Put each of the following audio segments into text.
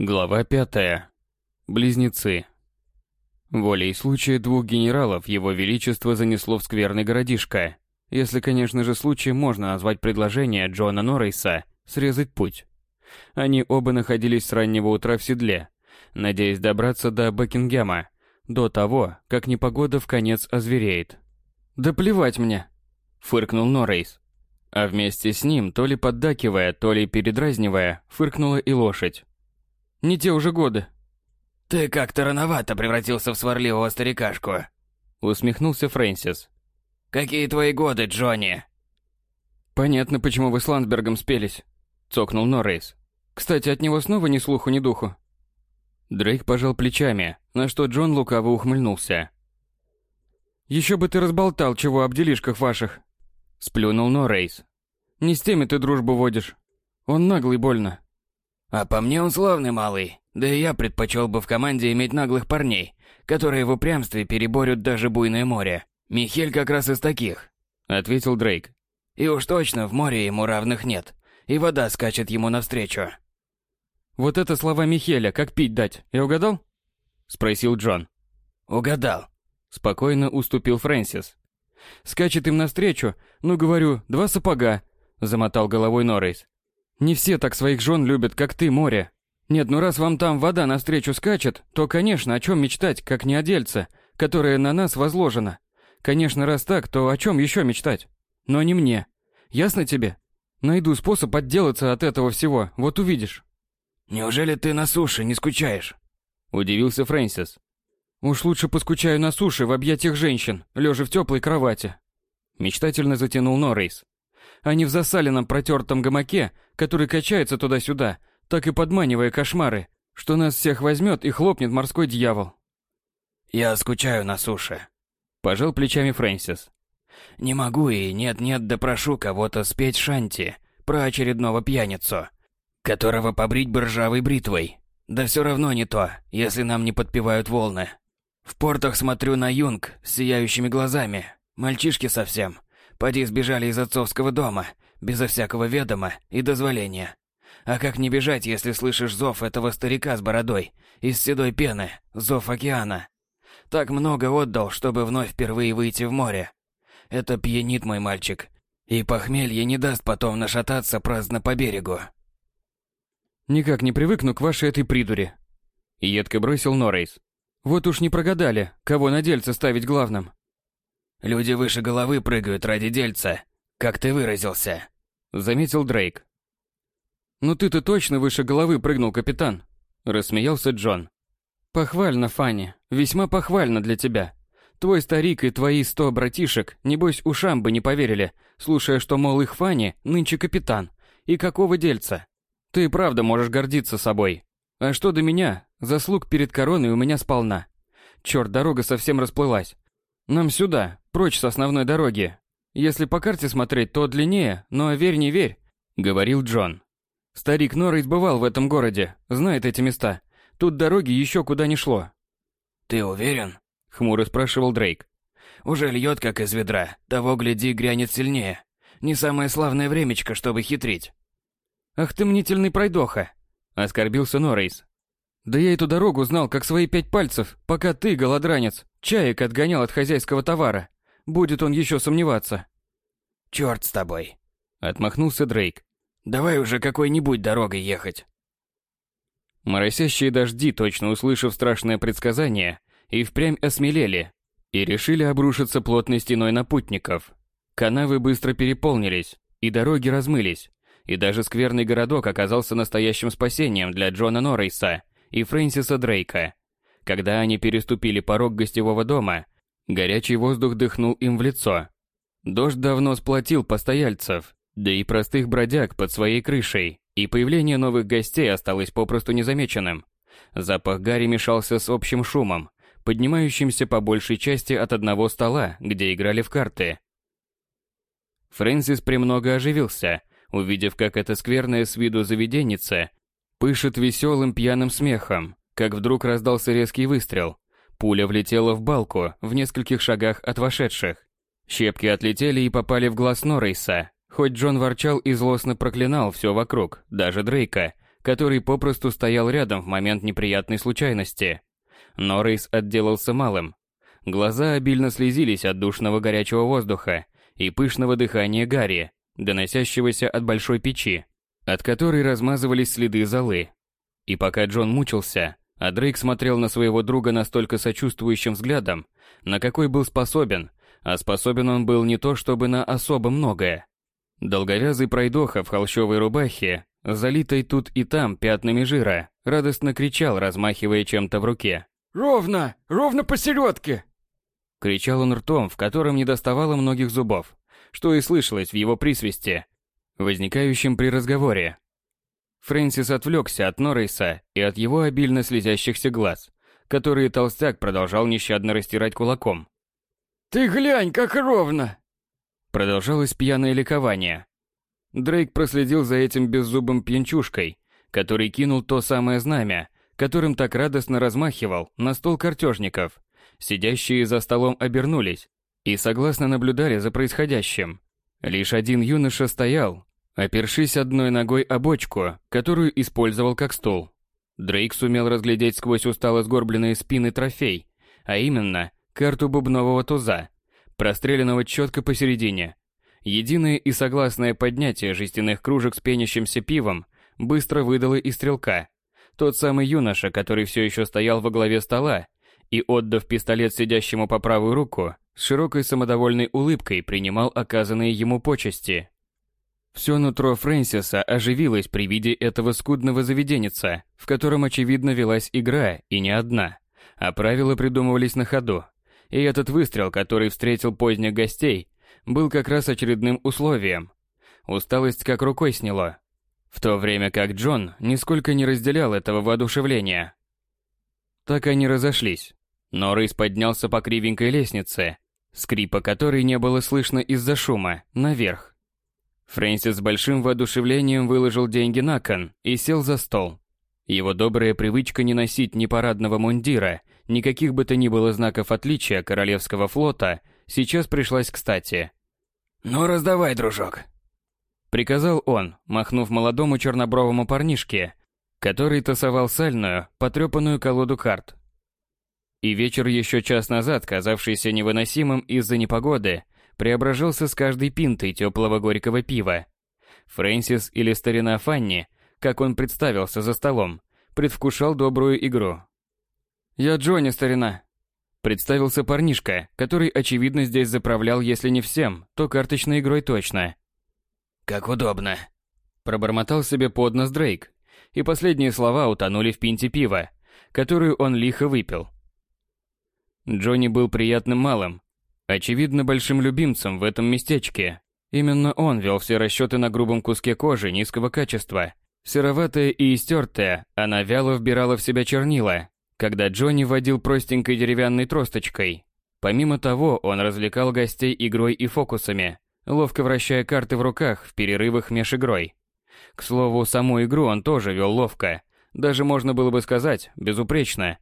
Глава пятая. Близнецы. Волей случая двух генералов его величество занесло в скверный городишко. Если, конечно же, случаем можно назвать предложение Джона Норрейса срезать путь. Они оба находились с раннего утра в седле, надеясь добраться до Бекингема, до того, как непогода в конец озвереет. «Да плевать мне!» – фыркнул Норрейс. А вместе с ним, то ли поддакивая, то ли передразнивая, фыркнула и лошадь. «Не те уже годы!» «Ты как-то рановато превратился в сварливого старикашку», — усмехнулся Фрэнсис. «Какие твои годы, Джонни?» «Понятно, почему вы с Ландбергом спелись», — цокнул Норрейс. «Кстати, от него снова ни слуху, ни духу». Дрейк пожал плечами, на что Джон лукаво ухмыльнулся. «Еще бы ты разболтал чего об делишках ваших», — сплюнул Норрейс. «Не с теми ты дружбу водишь. Он наглый больно». «А по мне он славный малый. Да и я предпочел бы в команде иметь наглых парней, которые в упрямстве переборют даже буйное море. Михель как раз из таких», — ответил Дрейк. «И уж точно в море ему равных нет, и вода скачет ему навстречу». «Вот это слова Михеля, как пить дать, я угадал?» — спросил Джон. «Угадал», — спокойно уступил Фрэнсис. «Скачет им навстречу, ну, говорю, два сапога», — замотал головой Норрейс. «Не все так своих жен любят, как ты, море. Нет, ну раз вам там вода навстречу скачет, то, конечно, о чем мечтать, как не о дельце, которое на нас возложено. Конечно, раз так, то о чем еще мечтать? Но не мне. Ясно тебе? Найду способ отделаться от этого всего, вот увидишь. Неужели ты на суше не скучаешь? Удивился Фрэнсис. Уж лучше поскучаю на суше в объятиях женщин, лежа в теплой кровати. Мечтательно затянул Норрейс. А не в засаленном протертом гамаке, который качается туда-сюда, так и подманивая кошмары, что нас всех возьмет и хлопнет морской дьявол. «Я скучаю на суше», – пожал плечами Фрэнсис. «Не могу и нет-нет да прошу кого-то спеть шанти про очередного пьяницу, которого побрить бы ржавой бритвой. Да все равно не то, если нам не подпевают волны. В портах смотрю на юнг с сияющими глазами, мальчишки совсем. Поди сбежали из отцовского дома, безо всякого ведома и дозволения. А как не бежать, если слышишь зов этого старика с бородой, из седой пены, зов океана? Так много отдал, чтобы вновь впервые выйти в море. Это пьянит мой мальчик. И похмелье не даст потом нашататься праздно по берегу. Никак не привыкну к вашей этой придуре. Едко бросил Норрейс. Вот уж не прогадали, кого на дельце ставить главным. Люди выше головы прыгают ради дельца, как ты выразился. Заметил Дрейк. «Ну ты-то точно выше головы прыгнул, капитан!» Рассмеялся Джон. «Похвально, Фанни, весьма похвально для тебя. Твой старик и твои сто братишек, небось, ушам бы не поверили, слушая, что, мол, их Фанни нынче капитан. И какого дельца? Ты правда можешь гордиться собой. А что до меня, заслуг перед короной у меня сполна. Черт, дорога совсем расплылась. Нам сюда, прочь с основной дороги. Если по карте смотреть, то длиннее, но верь не верь», — говорил Джон. Старик Норрис бывал в этом городе, знает эти места. Тут дороги еще куда не шло. «Ты уверен?» — хмуро спрашивал Дрейк. «Уже льет, как из ведра. Того, гляди, грянет сильнее. Не самое славное времечко, чтобы хитрить». «Ах ты мнительный пройдоха!» — оскорбился Норрейс. «Да я эту дорогу знал, как свои пять пальцев, пока ты, голодранец, чаек отгонял от хозяйского товара. Будет он еще сомневаться». «Черт с тобой!» — отмахнулся Дрейк. Давай уже какой-нибудь дорогой ехать. Моросящие дожди, точно услышав страшное предсказание, и впрямь осмелели, и решили обрушиться плотной стеной на путников. Канавы быстро переполнились, и дороги размылись, и даже скверный городок оказался настоящим спасением для Джона Норрейса и Фрэнсиса Дрейка. Когда они переступили порог гостевого дома, горячий воздух дыхнул им в лицо. Дождь давно сплотил постояльцев, да и простых бродяг под своей крышей, и появление новых гостей осталось попросту незамеченным. Запах гари мешался с общим шумом, поднимающимся по большей части от одного стола, где играли в карты. Фрэнсис премного оживился, увидев, как эта скверная с виду заведенница пышет веселым пьяным смехом, как вдруг раздался резкий выстрел. Пуля влетела в балку в нескольких шагах от вошедших. Щепки отлетели и попали в глаз Норрейса, Хоть Джон ворчал и злостно проклинал все вокруг, даже Дрейка, который попросту стоял рядом в момент неприятной случайности. Но Рейс отделался малым. Глаза обильно слезились от душного горячего воздуха и пышного дыхания Гарри, доносящегося от большой печи, от которой размазывались следы золы. И пока Джон мучился, а Дрейк смотрел на своего друга настолько сочувствующим взглядом, на какой был способен, а способен он был не то чтобы на особо многое. Долговязый пройдоха в холщовой рубахе, залитой тут и там пятнами жира, радостно кричал, размахивая чем-то в руке. «Ровно! Ровно посередке!» Кричал он ртом, в котором не доставало многих зубов, что и слышалось в его присвисте, возникающем при разговоре. Фрэнсис отвлекся от Норриса и от его обильно слезящихся глаз, которые толстяк продолжал нещадно растирать кулаком. «Ты глянь, как ровно!» Продолжалось пьяное ликование. Дрейк проследил за этим беззубым пьянчушкой, который кинул то самое знамя, которым так радостно размахивал на стол картежников. Сидящие за столом обернулись и согласно наблюдали за происходящим. Лишь один юноша стоял, опершись одной ногой о бочку, которую использовал как стул. Дрейк сумел разглядеть сквозь устало сгорбленные спины трофей, а именно карту бубнового туза, простреленного четко посередине. Единое и согласное поднятие жестяных кружек с пенящимся пивом быстро выдало и стрелка. Тот самый юноша, который все еще стоял во главе стола и, отдав пистолет сидящему по правую руку, с широкой самодовольной улыбкой принимал оказанные ему почести. Все нутро Фрэнсиса оживилось при виде этого скудного заведенница, в котором, очевидно, велась игра, и не одна, а правила придумывались на ходу. И этот выстрел, который встретил поздних гостей, был как раз очередным условием. Усталость как рукой сняло. В то время как Джон нисколько не разделял этого воодушевления. Так они разошлись. Норрис поднялся по кривенькой лестнице, скрипа которой не было слышно из-за шума, наверх. Фрэнсис с большим воодушевлением выложил деньги на кон и сел за стол. Его добрая привычка не носить ни парадного мундира, никаких бы то ни было знаков отличия Королевского флота сейчас пришлась кстати. «Ну, раздавай, дружок», — приказал он, махнув молодому чернобровому парнишке, который тасовал сальную, потрепанную колоду карт. И вечер еще час назад, казавшийся невыносимым из-за непогоды, преображался с каждой пинтой теплого горького пива. Фрэнсис или старина Фанни, как он представился за столом, предвкушал добрую игру. «Я Джонни, старина», — представился парнишка, который, очевидно, здесь заправлял, если не всем, то карточной игрой точно. «Как удобно», — пробормотал себе под нос Дрейк, и последние слова утонули в пинте пива, которую он лихо выпил. Джонни был приятным малым, Очевидно, большим любимцем в этом местечке. Именно он вел все расчеты на грубом куске кожи низкого качества. Сероватая и истертая, она вяло вбирала в себя чернила, когда Джонни водил простенькой деревянной тросточкой. Помимо того, он развлекал гостей игрой и фокусами, ловко вращая карты в руках в перерывах меж игрой. К слову, саму игру он тоже вел ловко, даже можно было бы сказать, безупречно.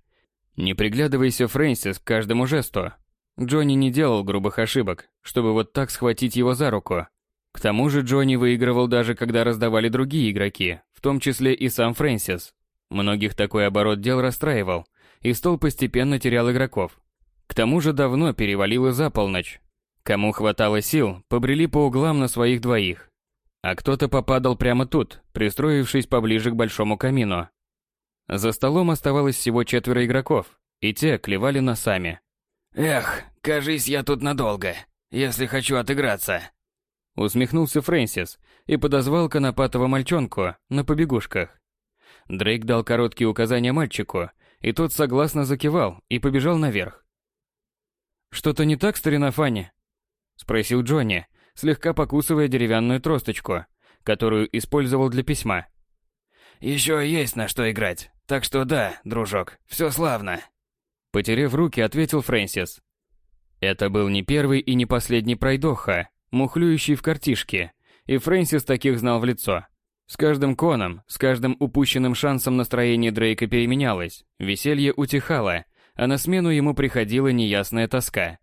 Не приглядывайся, Фрэнсис, к каждому жесту, Джонни не делал грубых ошибок, чтобы вот так схватить его за руку. К тому же Джонни выигрывал даже когда раздавали другие игроки, в том числе и сам Фрэнсис. Многих такой оборот дел расстраивал, и стол постепенно терял игроков. К тому же давно перевалило за полночь. Кому хватало сил, побрели по углам на своих двоих. А кто-то попадал прямо тут, пристроившись поближе к большому камину. За столом оставалось всего четверо игроков, и те клевали носами. «Эх, кажись, я тут надолго, если хочу отыграться». Усмехнулся Фрэнсис и подозвал конопатого мальчонку на побегушках. Дрейк дал короткие указания мальчику, и тот согласно закивал и побежал наверх. «Что-то не так, старина Фанни?» — спросил Джонни, слегка покусывая деревянную тросточку, которую использовал для письма. «Еще есть на что играть, так что да, дружок, все славно». Потерев руки, ответил Фрэнсис. Это был не первый и не последний пройдоха, мухлюющий в картишке, и Фрэнсис таких знал в лицо. С каждым коном, с каждым упущенным шансом настроение Дрейка переменялось, веселье утихало, а на смену ему приходила неясная тоска.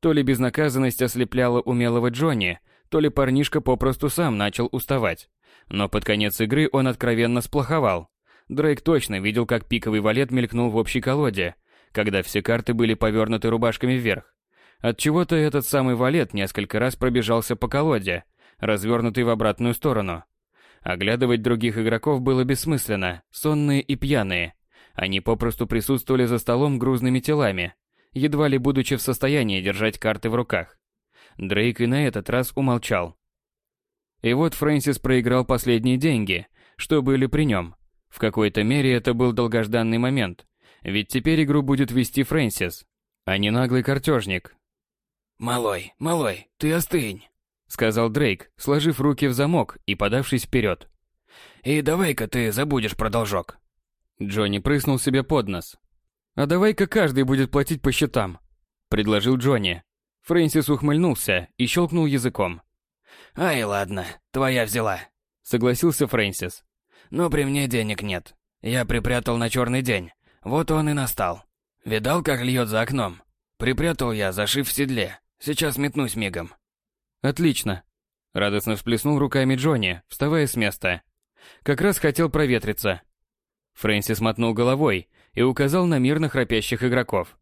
То ли безнаказанность ослепляла умелого Джонни, то ли парнишка попросту сам начал уставать. Но под конец игры он откровенно сплоховал. Дрейк точно видел, как пиковый валет мелькнул в общей колоде, когда все карты были повернуты рубашками вверх. От чего то этот самый валет несколько раз пробежался по колоде, развернутый в обратную сторону. Оглядывать других игроков было бессмысленно, сонные и пьяные. Они попросту присутствовали за столом грузными телами, едва ли будучи в состоянии держать карты в руках. Дрейк и на этот раз умолчал. И вот Фрэнсис проиграл последние деньги, что были при нем. В какой-то мере это был долгожданный момент, ведь теперь игру будет вести Фрэнсис, а не наглый картежник. «Малой, малой, ты остынь», — сказал Дрейк, сложив руки в замок и подавшись вперед. «И давай-ка ты забудешь про должок». Джонни прыснул себе под нос. «А давай-ка каждый будет платить по счетам», — предложил Джонни. Фрэнсис ухмыльнулся и щелкнул языком. «Ай, ладно, твоя взяла», — согласился Фрэнсис. «Но при мне денег нет. Я припрятал на черный день. Вот он и настал. Видал, как льет за окном? Припрятал я, зашив в седле. Сейчас метнусь мигом». «Отлично», — радостно всплеснул руками Джонни, вставая с места. «Как раз хотел проветриться». Фрэнсис мотнул головой и указал на мирно храпящих игроков.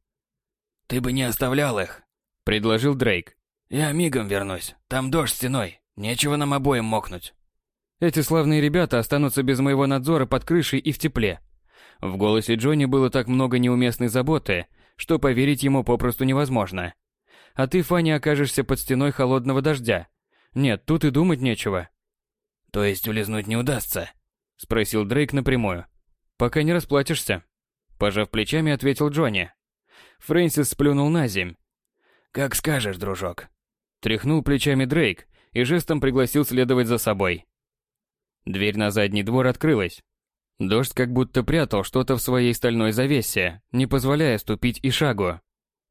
«Ты бы не оставлял их», предложил Дрейк. Я мигом вернусь. Там дождь стеной. Нечего нам обоим мокнуть. Эти славные ребята останутся без моего надзора под крышей и в тепле. В голосе Джонни было так много неуместной заботы, что поверить ему попросту невозможно. А ты, Фанни, окажешься под стеной холодного дождя. Нет, тут и думать нечего. То есть улизнуть не удастся? Спросил Дрейк напрямую. Пока не расплатишься. Пожав плечами, ответил Джонни. Фрэнсис сплюнул на земь, «Как скажешь, дружок». Тряхнул плечами Дрейк и жестом пригласил следовать за собой. Дверь на задний двор открылась. Дождь как будто прятал что-то в своей стальной завесе, не позволяя ступить и шагу.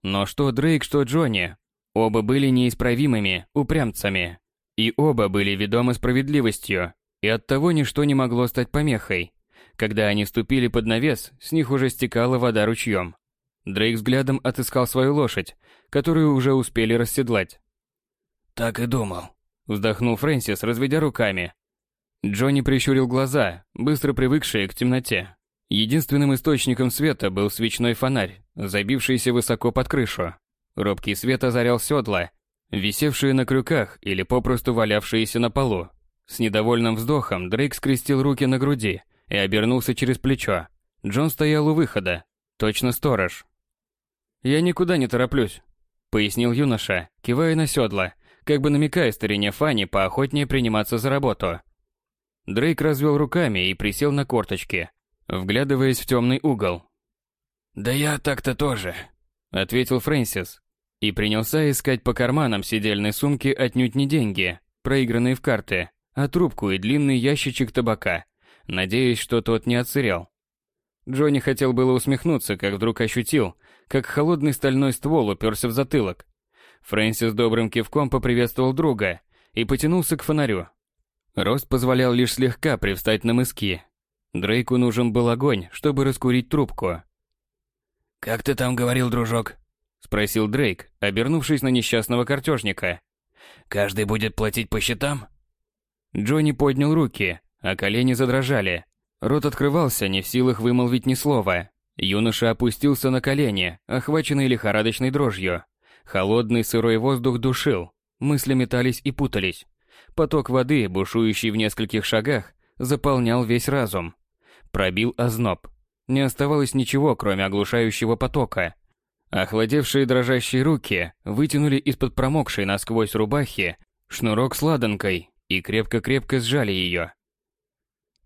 Но что Дрейк, что Джонни, оба были неисправимыми упрямцами. И оба были ведомы справедливостью, и оттого ничто не могло стать помехой. Когда они ступили под навес, с них уже стекала вода ручьем. Дрейк взглядом отыскал свою лошадь, которую уже успели расседлать. «Так и думал», — вздохнул Фрэнсис, разведя руками. Джонни прищурил глаза, быстро привыкшие к темноте. Единственным источником света был свечной фонарь, забившийся высоко под крышу. Робкий свет озарял седла, висевшие на крюках или попросту валявшиеся на полу. С недовольным вздохом Дрейк скрестил руки на груди и обернулся через плечо. Джон стоял у выхода, точно сторож. «Я никуда не тороплюсь», — пояснил юноша, кивая на седла, как бы намекая старине Фанни поохотнее приниматься за работу. Дрейк развел руками и присел на корточки, вглядываясь в темный угол. «Да я так-то тоже», — ответил Фрэнсис, и принялся искать по карманам сидельной сумки отнюдь не деньги, проигранные в карты, а трубку и длинный ящичек табака, надеясь, что тот не отсырел. Джонни хотел было усмехнуться, как вдруг ощутил, как холодный стальной ствол уперся в затылок. Фрэнсис добрым кивком поприветствовал друга и потянулся к фонарю. Рост позволял лишь слегка привстать на мыски. Дрейку нужен был огонь, чтобы раскурить трубку. «Как ты там говорил, дружок?» — спросил Дрейк, обернувшись на несчастного картежника. «Каждый будет платить по счетам?» Джонни поднял руки, а колени задрожали. Рот открывался, не в силах вымолвить ни слова. Юноша опустился на колени, охваченный лихорадочной дрожью. Холодный сырой воздух душил, мысли метались и путались. Поток воды, бушующий в нескольких шагах, заполнял весь разум. Пробил озноб. Не оставалось ничего, кроме оглушающего потока. Охладевшие дрожащие руки вытянули из-под промокшей насквозь рубахи шнурок с ладанкой и крепко-крепко сжали ее.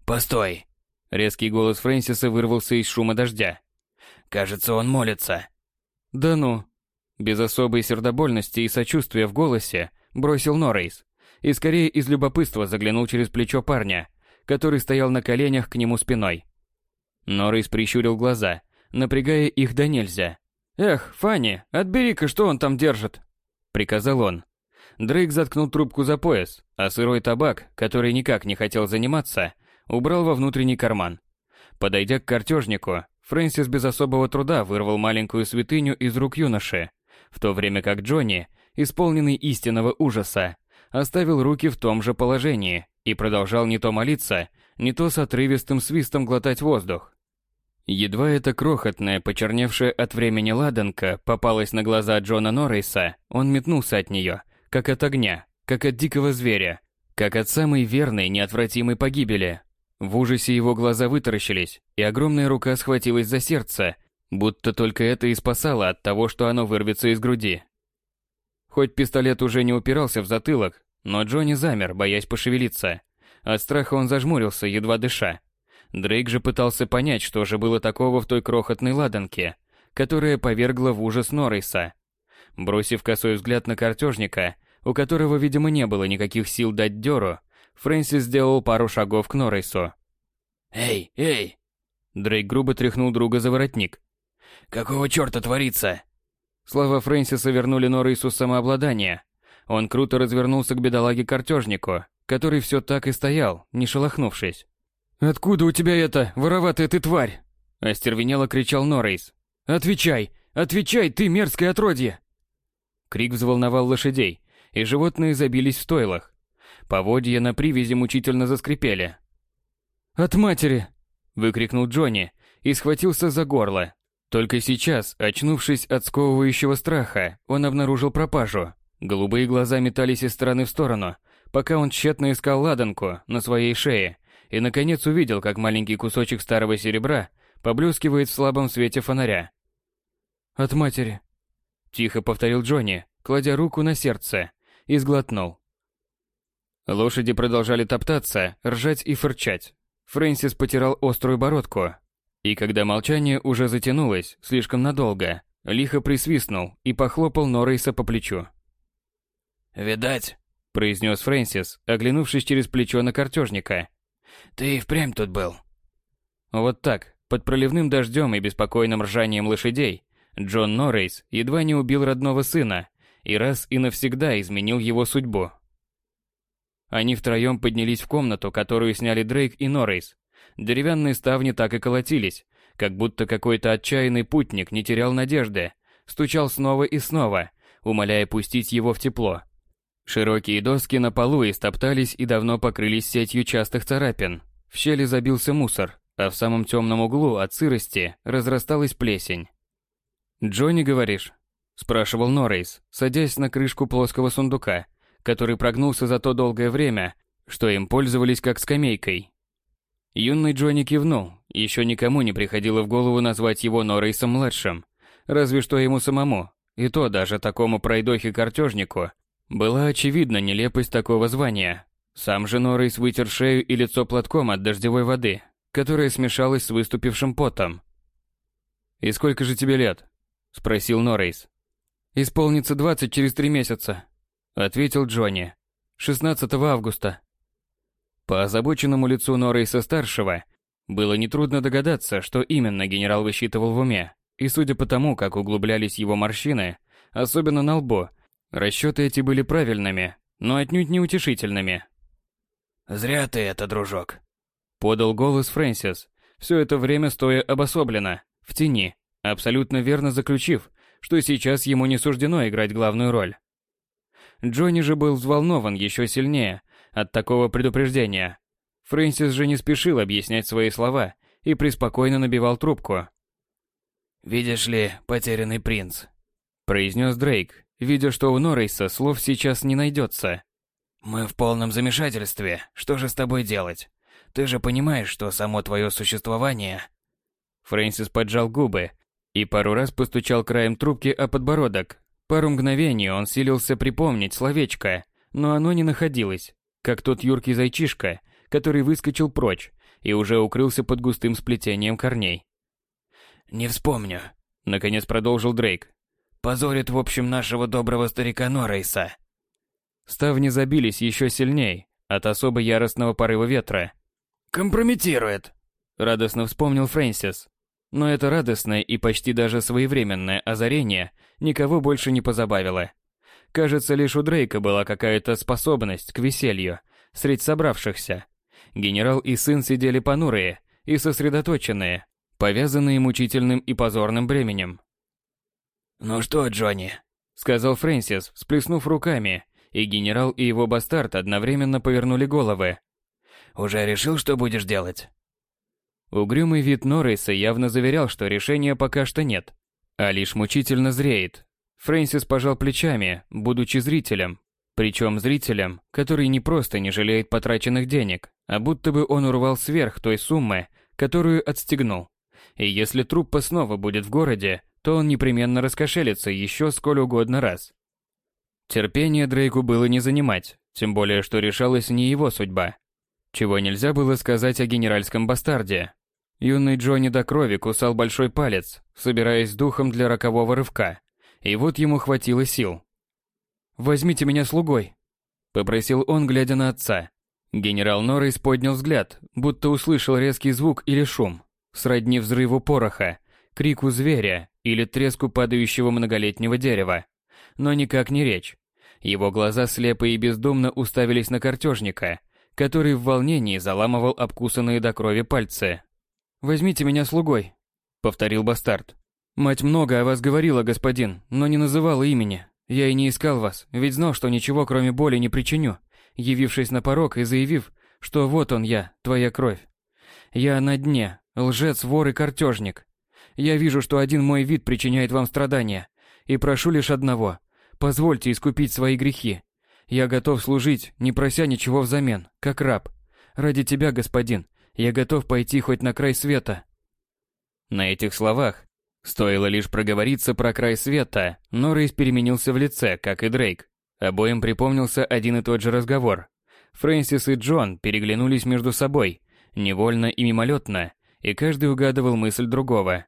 «Постой!» Резкий голос Фрэнсиса вырвался из шума дождя. «Кажется, он молится». «Да ну». Без особой сердобольности и сочувствия в голосе бросил Норрейс. И скорее из любопытства заглянул через плечо парня, который стоял на коленях к нему спиной. Норрейс прищурил глаза, напрягая их до нельзя. «Эх, Фанни, отбери-ка, что он там держит!» Приказал он. Дрейк заткнул трубку за пояс, а сырой табак, который никак не хотел заниматься, убрал во внутренний карман. Подойдя к картежнику, Фрэнсис без особого труда вырвал маленькую святыню из рук юноши, в то время как Джонни, исполненный истинного ужаса, оставил руки в том же положении и продолжал не то молиться, не то с отрывистым свистом глотать воздух. Едва эта крохотная, почерневшая от времени ладанка попалась на глаза Джона Норриса, он метнулся от нее, как от огня, как от дикого зверя, как от самой верной, неотвратимой погибели. В ужасе его глаза вытаращились, и огромная рука схватилась за сердце, будто только это и спасало от того, что оно вырвется из груди. Хоть пистолет уже не упирался в затылок, но Джонни замер, боясь пошевелиться. От страха он зажмурился, едва дыша. Дрейк же пытался понять, что же было такого в той крохотной ладанке, которая повергла в ужас Норриса. Бросив косой взгляд на картежника, у которого, видимо, не было никаких сил дать дёру, Фрэнсис сделал пару шагов к Норрису. «Эй, эй!» Дрейк грубо тряхнул друга за воротник. «Какого чёрта творится?» Слова Фрэнсиса вернули Норрису самообладание. Он круто развернулся к бедолаге-картежнику, который все так и стоял, не шелохнувшись. «Откуда у тебя это, вороватая ты тварь?» Остервенело кричал Норрейс. «Отвечай! Отвечай, ты мерзкое отродье!» Крик взволновал лошадей, и животные забились в стойлах. Поводья на привязи мучительно заскрипели. «От матери!» – выкрикнул Джонни и схватился за горло. Только сейчас, очнувшись от сковывающего страха, он обнаружил пропажу. Голубые глаза метались из стороны в сторону, пока он тщетно искал ладанку на своей шее и, наконец, увидел, как маленький кусочек старого серебра поблескивает в слабом свете фонаря. «От матери», – тихо повторил Джонни, кладя руку на сердце, и сглотнул. Лошади продолжали топтаться, ржать и фырчать. Фрэнсис потирал острую бородку. И когда молчание уже затянулось слишком надолго, лихо присвистнул и похлопал Норрейса по плечу. «Видать», — произнес Фрэнсис, оглянувшись через плечо на картежника. «Ты и впрямь тут был». Вот так, под проливным дождем и беспокойным ржанием лошадей, Джон Норрейс едва не убил родного сына и раз и навсегда изменил его судьбу. Они втроем поднялись в комнату, которую сняли Дрейк и Норрейс. Деревянные ставни так и колотились, как будто какой-то отчаянный путник не терял надежды, стучал снова и снова, умоляя пустить его в тепло. Широкие доски на полу истоптались и давно покрылись сетью частых царапин. В щели забился мусор, а в самом темном углу от сырости разрасталась плесень. «Джонни, говоришь?» – спрашивал Норрейс, садясь на крышку плоского сундука – который прогнулся за то долгое время, что им пользовались как скамейкой. Юный Джонни кивнул, еще никому не приходило в голову назвать его Норрейсом-младшим, разве что ему самому, и то даже такому пройдохе-картежнику, была очевидна нелепость такого звания. Сам же Норрейс вытер шею и лицо платком от дождевой воды, которая смешалась с выступившим потом. «И сколько же тебе лет?» – спросил Норрейс. «Исполнится двадцать через три месяца», ответил Джонни. 16 августа. По озабоченному лицу Норрейса-старшего было нетрудно догадаться, что именно генерал высчитывал в уме, и судя по тому, как углублялись его морщины, особенно на лбу, расчеты эти были правильными, но отнюдь не утешительными. «Зря ты это, дружок», — подал голос Фрэнсис, все это время стоя обособленно, в тени, абсолютно верно заключив, что сейчас ему не суждено играть главную роль. Джонни же был взволнован еще сильнее от такого предупреждения. Фрэнсис же не спешил объяснять свои слова и преспокойно набивал трубку. «Видишь ли, потерянный принц», — произнес Дрейк, видя, что у Норрейса слов сейчас не найдется. «Мы в полном замешательстве. Что же с тобой делать? Ты же понимаешь, что само твое существование...» Фрэнсис поджал губы и пару раз постучал краем трубки о подбородок, Пару мгновений он силился припомнить словечко, но оно не находилось, как тот юркий зайчишка, который выскочил прочь и уже укрылся под густым сплетением корней. «Не вспомню», — наконец продолжил Дрейк. «Позорит, в общем, нашего доброго старика Норрейса». Ставни забились еще сильней от особо яростного порыва ветра. «Компрометирует», — радостно вспомнил Фрэнсис. Но это радостное и почти даже своевременное озарение никого больше не позабавило. Кажется, лишь у Дрейка была какая-то способность к веселью среди собравшихся. Генерал и сын сидели понурые и сосредоточенные, повязанные мучительным и позорным бременем. «Ну что, Джонни?» — сказал Фрэнсис, всплеснув руками, и генерал и его бастард одновременно повернули головы. Уже решил, что будешь делать?» Угрюмый вид Норриса явно заверял, что решения пока что нет, а лишь мучительно зреет. Фрэнсис пожал плечами, будучи зрителем. Причем зрителем, который не просто не жалеет потраченных денег, а будто бы он урвал сверх той суммы, которую отстегнул. И если труппа снова будет в городе, то он непременно раскошелится еще сколь угодно раз. Терпение Дрейку было не занимать, тем более что решалась не его судьба. Чего нельзя было сказать о генеральском бастарде. Юный Джонни до крови кусал большой палец, собираясь духом для рокового рывка. И вот ему хватило сил. «Возьмите меня слугой», — попросил он, глядя на отца. Генерал Норрис поднял взгляд, будто услышал резкий звук или шум, сродни взрыву пороха, крику зверя или треску падающего многолетнего дерева. Но никак не речь. Его глаза слепо и бездумно уставились на картежника, который в волнении заламывал обкусанные до крови пальцы. «Возьмите меня слугой», — повторил бастард. «Мать много о вас говорила, господин, но не называла имени. Я и не искал вас, ведь знал, что ничего кроме боли не причиню, явившись на порог и заявив, что вот он я, твоя кровь. Я на дне, лжец, вор и картежник. Я вижу, что один мой вид причиняет вам страдания, и прошу лишь одного – позвольте искупить свои грехи. Я готов служить, не прося ничего взамен, как раб. Ради тебя, господин, я готов пойти хоть на край света. На этих словах стоило лишь проговориться про край света, но Рейс переменился в лице, как и Дрейк. Обоим припомнился один и тот же разговор. Фрэнсис и Джон переглянулись между собой, невольно и мимолетно, и каждый угадывал мысль другого.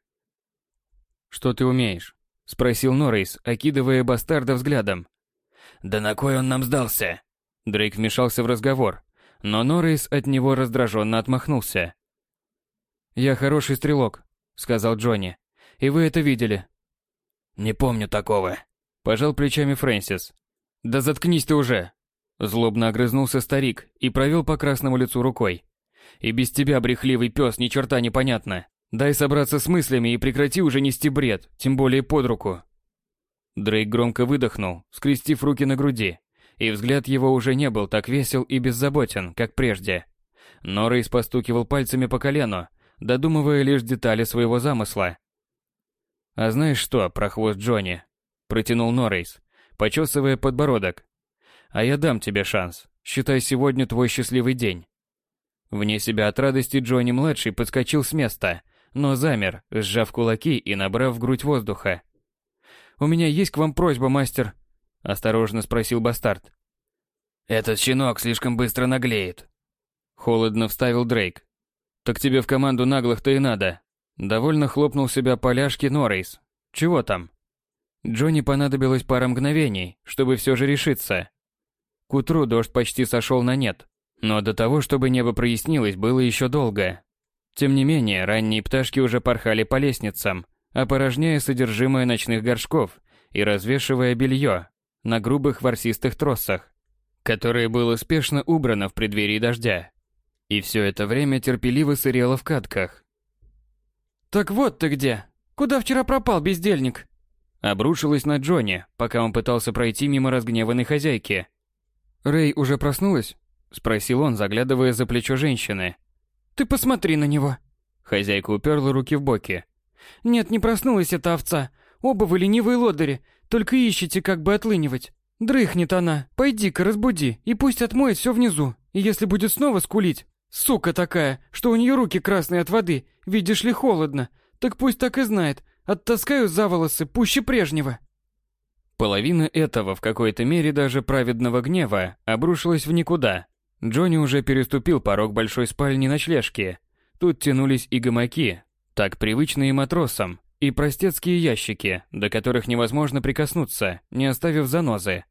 «Что ты умеешь?» — спросил Норрис, окидывая бастарда взглядом. «Да на кой он нам сдался?» Дрейк вмешался в разговор, но Норрис от него раздраженно отмахнулся. «Я хороший стрелок», — сказал Джонни. «И вы это видели». «Не помню такого», — пожал плечами Фрэнсис. «Да заткнись ты уже!» Злобно огрызнулся старик и провел по красному лицу рукой. «И без тебя, брехливый пес, ни черта не понятно. Дай собраться с мыслями и прекрати уже нести бред, тем более под руку. Дрейк громко выдохнул, скрестив руки на груди, и взгляд его уже не был так весел и беззаботен, как прежде. Но Рейс постукивал пальцами по колену, додумывая лишь детали своего замысла. «А знаешь что, про хвост Джонни?» – протянул Норрейс, почесывая подбородок. «А я дам тебе шанс. Считай сегодня твой счастливый день». Вне себя от радости Джонни-младший подскочил с места, но замер, сжав кулаки и набрав в грудь воздуха. «У меня есть к вам просьба, мастер», — осторожно спросил бастард. «Этот щенок слишком быстро наглеет», — холодно вставил Дрейк. «Так тебе в команду наглых-то и надо». Довольно хлопнул себя поляшки Норрейс. «Чего там?» Джонни понадобилось пара мгновений, чтобы все же решиться. К утру дождь почти сошел на нет, но до того, чтобы небо прояснилось, было еще долго. Тем не менее, ранние пташки уже порхали по лестницам, опорожняя содержимое ночных горшков и развешивая белье на грубых ворсистых тросах, которое было спешно убрано в преддверии дождя. И все это время терпеливо сырело в катках. «Так вот ты где! Куда вчера пропал, бездельник?» Обрушилась на Джонни, пока он пытался пройти мимо разгневанной хозяйки. «Рэй уже проснулась?» – спросил он, заглядывая за плечо женщины. Ты посмотри на него. Хозяйка уперла руки в боки. Нет, не проснулась эта овца. Оба вы ленивые лодыри, только ищете, как бы отлынивать. Дрыхнет она. Пойди-ка разбуди, и пусть отмоет все внизу. И если будет снова скулить, сука такая, что у нее руки красные от воды, видишь ли, холодно, так пусть так и знает. Оттаскаю за волосы пуще прежнего. Половина этого в какой-то мере даже праведного гнева обрушилась в никуда. Джонни уже переступил порог большой спальни ночлежки. Тут тянулись и гамаки, так привычные матросам, и простецкие ящики, до которых невозможно прикоснуться, не оставив занозы.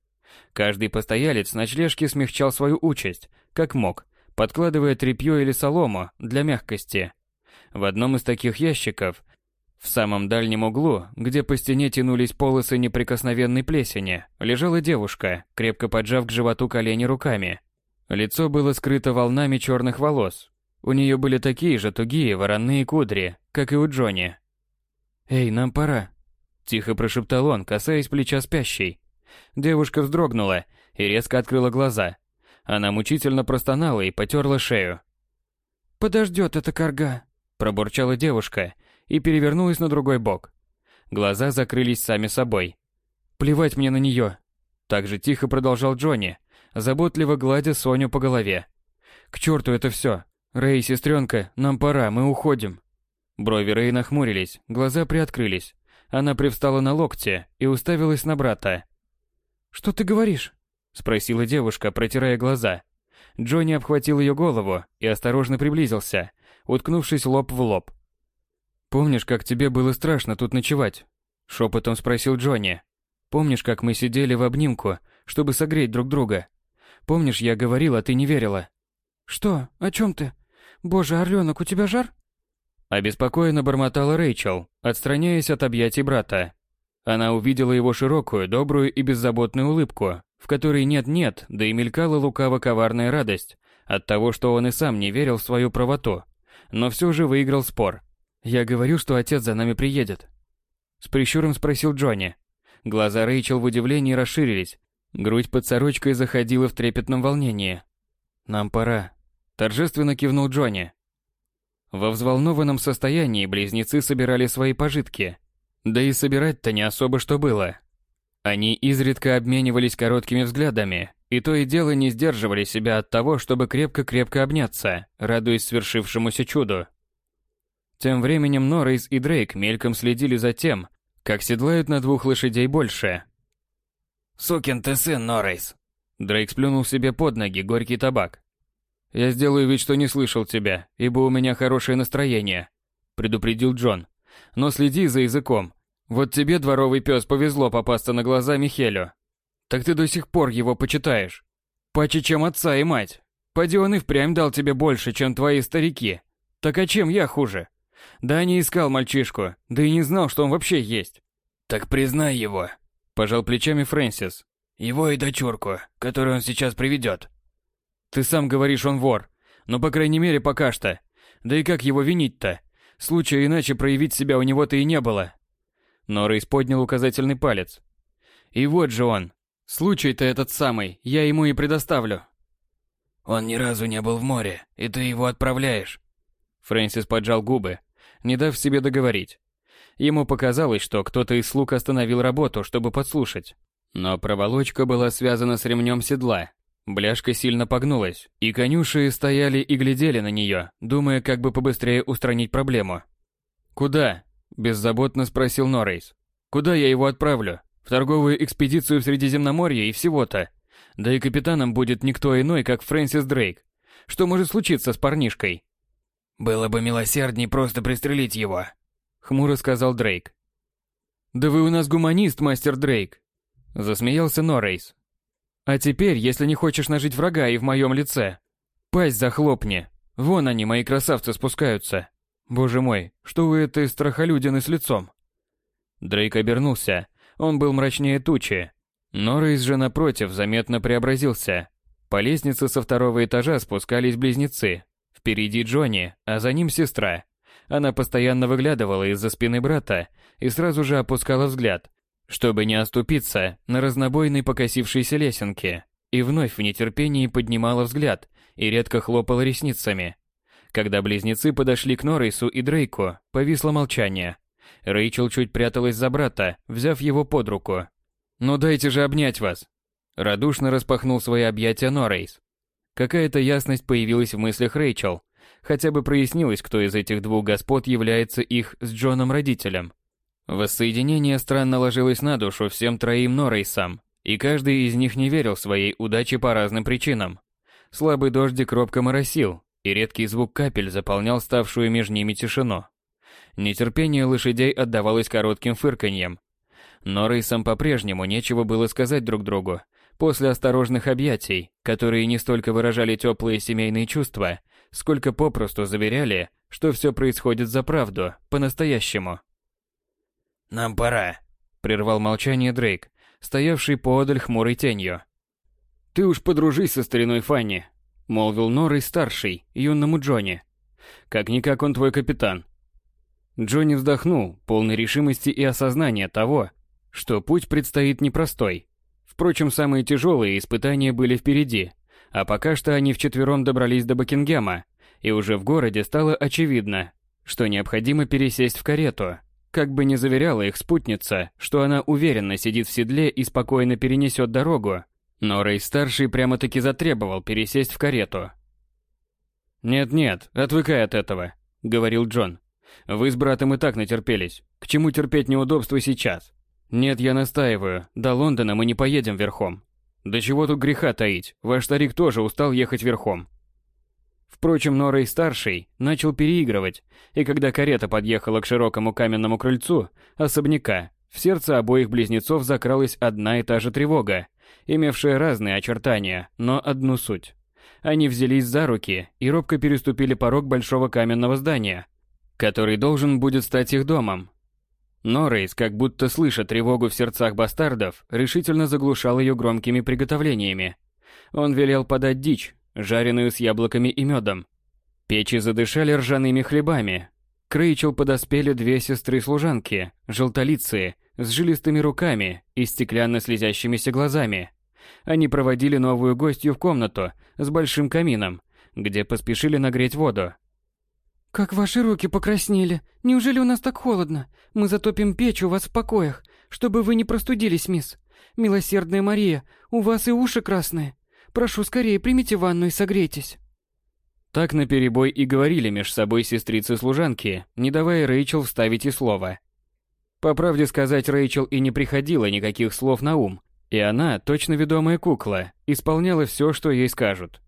Каждый постоялец ночлежки смягчал свою участь, как мог, подкладывая тряпье или солому для мягкости. В одном из таких ящиков, в самом дальнем углу, где по стене тянулись полосы неприкосновенной плесени, лежала девушка, крепко поджав к животу колени руками. Лицо было скрыто волнами черных волос. У нее были такие же тугие воронные кудри, как и у Джонни. «Эй, нам пора», – тихо прошептал он, касаясь плеча спящей. Девушка вздрогнула и резко открыла глаза. Она мучительно простонала и потерла шею. «Подождет эта корга», – пробурчала девушка и перевернулась на другой бок. Глаза закрылись сами собой. «Плевать мне на нее», – так же тихо продолжал Джонни, заботливо гладя Соню по голове. «К черту это все. Рэй, сестренка, нам пора, мы уходим». Брови Рэй нахмурились, глаза приоткрылись. Она привстала на локте и уставилась на брата. «Что ты говоришь?» – спросила девушка, протирая глаза. Джонни обхватил ее голову и осторожно приблизился, уткнувшись лоб в лоб. «Помнишь, как тебе было страшно тут ночевать?» – шепотом спросил Джонни. «Помнишь, как мы сидели в обнимку, чтобы согреть друг друга? Помнишь, я говорил, а ты не верила?» «Что? О чем ты? Боже, орленок, у тебя жар?» Обеспокоенно бормотала Рэйчел, отстраняясь от объятий брата. Она увидела его широкую, добрую и беззаботную улыбку, в которой нет-нет, да и мелькала лукаво-коварная радость от того, что он и сам не верил в свою правоту, но все же выиграл спор. «Я говорю, что отец за нами приедет». С прищуром спросил Джонни. Глаза Рэйчел в удивлении расширились, грудь под сорочкой заходила в трепетном волнении. «Нам пора», – торжественно кивнул Джонни. Во взволнованном состоянии близнецы собирали свои пожитки. Да и собирать-то не особо что было. Они изредка обменивались короткими взглядами, и то и дело не сдерживали себя от того, чтобы крепко-крепко обняться, радуясь свершившемуся чуду. Тем временем Норрис и Дрейк мельком следили за тем, как седлают на двух лошадей больше. «Сукин ты сын, Норрис!» Дрейк сплюнул себе под ноги горький табак. «Я сделаю вид, что не слышал тебя, ибо у меня хорошее настроение», — предупредил Джон. «Но следи за языком. Вот тебе, дворовый пес, повезло попасться на глаза Михелю. Так ты до сих пор его почитаешь. Паче, чем отца и мать. Поди он и впрямь дал тебе больше, чем твои старики. Так а чем я хуже? Да не искал мальчишку, да и не знал, что он вообще есть». «Так признай его», — пожал плечами Фрэнсис. «Его и дочурку, которую он сейчас приведет». Ты сам говоришь, он вор. Но, по крайней мере, пока что. Да и как его винить-то? Случая иначе проявить себя у него-то и не было. Норрейс поднял указательный палец. И вот же он. Случай-то этот самый, я ему и предоставлю. Он ни разу не был в море, и ты его отправляешь. Фрэнсис поджал губы, не дав себе договорить. Ему показалось, что кто-то из слуг остановил работу, чтобы подслушать. Но проволочка была связана с ремнем седла, Бляшка сильно погнулась, и конюши стояли и глядели на нее, думая, как бы побыстрее устранить проблему. «Куда?» – беззаботно спросил Норрейс. «Куда я его отправлю? В торговую экспедицию в Средиземноморье и всего-то? Да и капитаном будет никто иной, как Фрэнсис Дрейк. Что может случиться с парнишкой?» «Было бы милосердней просто пристрелить его», — хмуро сказал Дрейк. «Да вы у нас гуманист, мастер Дрейк!» Засмеялся Норрейс, а теперь, если не хочешь нажить врага и в моем лице, пасть захлопни. Вон они, мои красавцы, спускаются. Боже мой, что вы этой страхолюдины с лицом? Дрейк обернулся. Он был мрачнее тучи. Но Рейс же напротив заметно преобразился. По лестнице со второго этажа спускались близнецы. Впереди Джонни, а за ним сестра. Она постоянно выглядывала из-за спины брата и сразу же опускала взгляд, чтобы не оступиться на разнобойной покосившейся лесенке, и вновь в нетерпении поднимала взгляд и редко хлопала ресницами. Когда близнецы подошли к Норрису и Дрейку, повисло молчание. Рэйчел чуть пряталась за брата, взяв его под руку. «Ну дайте же обнять вас!» Радушно распахнул свои объятия Норрейс. Какая-то ясность появилась в мыслях Рэйчел. Хотя бы прояснилось, кто из этих двух господ является их с Джоном родителем. Воссоединение странно ложилось на душу всем троим Норрейсам, и каждый из них не верил своей удаче по разным причинам. Слабый дождик робко моросил, и редкий звук капель заполнял ставшую между ними тишину. Нетерпение лошадей отдавалось коротким фырканьем. Норрейсам по-прежнему нечего было сказать друг другу, после осторожных объятий, которые не столько выражали теплые семейные чувства, сколько попросту заверяли, что все происходит за правду, по-настоящему. «Нам пора», — прервал молчание Дрейк, стоявший поодаль хмурой тенью. «Ты уж подружись со стариной Фанни», — молвил Норрей старший, юному Джонни. «Как-никак он твой капитан». Джонни вздохнул, полной решимости и осознания того, что путь предстоит непростой. Впрочем, самые тяжелые испытания были впереди, А пока что они вчетвером добрались до Бакингема, и уже в городе стало очевидно, что необходимо пересесть в карету. Как бы ни заверяла их спутница, что она уверенно сидит в седле и спокойно перенесет дорогу, но Рэй-старший прямо-таки затребовал пересесть в карету. «Нет-нет, отвыкай от этого», — говорил Джон. «Вы с братом и так натерпелись. К чему терпеть неудобства сейчас? Нет, я настаиваю, до Лондона мы не поедем верхом. Да чего тут греха таить, ваш старик тоже устал ехать верхом. Впрочем, Норой старший начал переигрывать, и когда карета подъехала к широкому каменному крыльцу особняка, в сердце обоих близнецов закралась одна и та же тревога, имевшая разные очертания, но одну суть. Они взялись за руки и робко переступили порог большого каменного здания, который должен будет стать их домом. Норрейс, как будто слыша тревогу в сердцах бастардов, решительно заглушал ее громкими приготовлениями. Он велел подать дичь, жареную с яблоками и медом. Печи задышали ржаными хлебами. К Рэйчел подоспели две сестры-служанки, желтолицые, с жилистыми руками и стеклянно слезящимися глазами. Они проводили новую гостью в комнату с большим камином, где поспешили нагреть воду. «Как ваши руки покраснели! Неужели у нас так холодно? Мы затопим печь у вас в покоях, чтобы вы не простудились, мисс. Милосердная Мария, у вас и уши красные. Прошу, скорее примите ванну и согрейтесь». Так наперебой и говорили меж собой сестрицы-служанки, не давая Рэйчел вставить и слова. По правде сказать, Рэйчел и не приходило никаких слов на ум, и она, точно ведомая кукла, исполняла все, что ей скажут.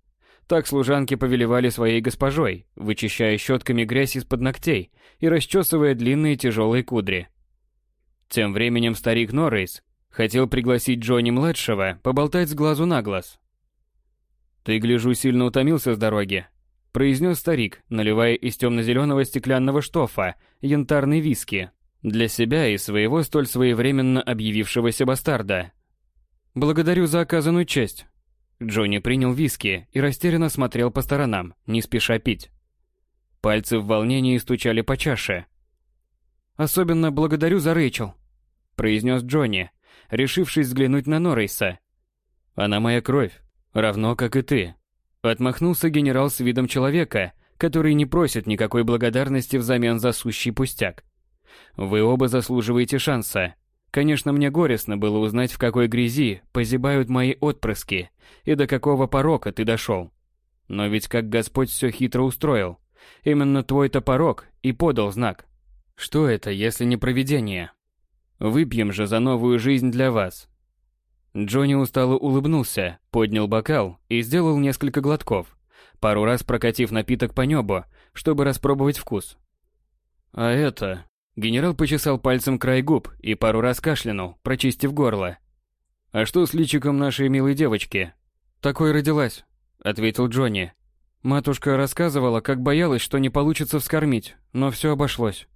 Так служанки повелевали своей госпожой, вычищая щетками грязь из-под ногтей и расчесывая длинные тяжелые кудри. Тем временем старик Норрейс хотел пригласить Джонни-младшего поболтать с глазу на глаз. «Ты, гляжу, сильно утомился с дороги», — произнес старик, наливая из темно-зеленого стеклянного штофа янтарный виски для себя и своего столь своевременно объявившегося бастарда. «Благодарю за оказанную честь», Джонни принял виски и растерянно смотрел по сторонам, не спеша пить. Пальцы в волнении стучали по чаше. «Особенно благодарю за Рэйчел», — произнес Джонни, решившись взглянуть на Норрейса. «Она моя кровь, равно как и ты», — отмахнулся генерал с видом человека, который не просит никакой благодарности взамен за сущий пустяк. «Вы оба заслуживаете шанса, Конечно, мне горестно было узнать, в какой грязи позябают мои отпрыски и до какого порока ты дошел. Но ведь как Господь все хитро устроил. Именно твой-то порог и подал знак. Что это, если не провидение? Выпьем же за новую жизнь для вас. Джонни устало улыбнулся, поднял бокал и сделал несколько глотков, пару раз прокатив напиток по небу, чтобы распробовать вкус. А это, Генерал почесал пальцем край губ и пару раз кашлянул, прочистив горло. «А что с личиком нашей милой девочки?» «Такой родилась», — ответил Джонни. Матушка рассказывала, как боялась, что не получится вскормить, но все обошлось.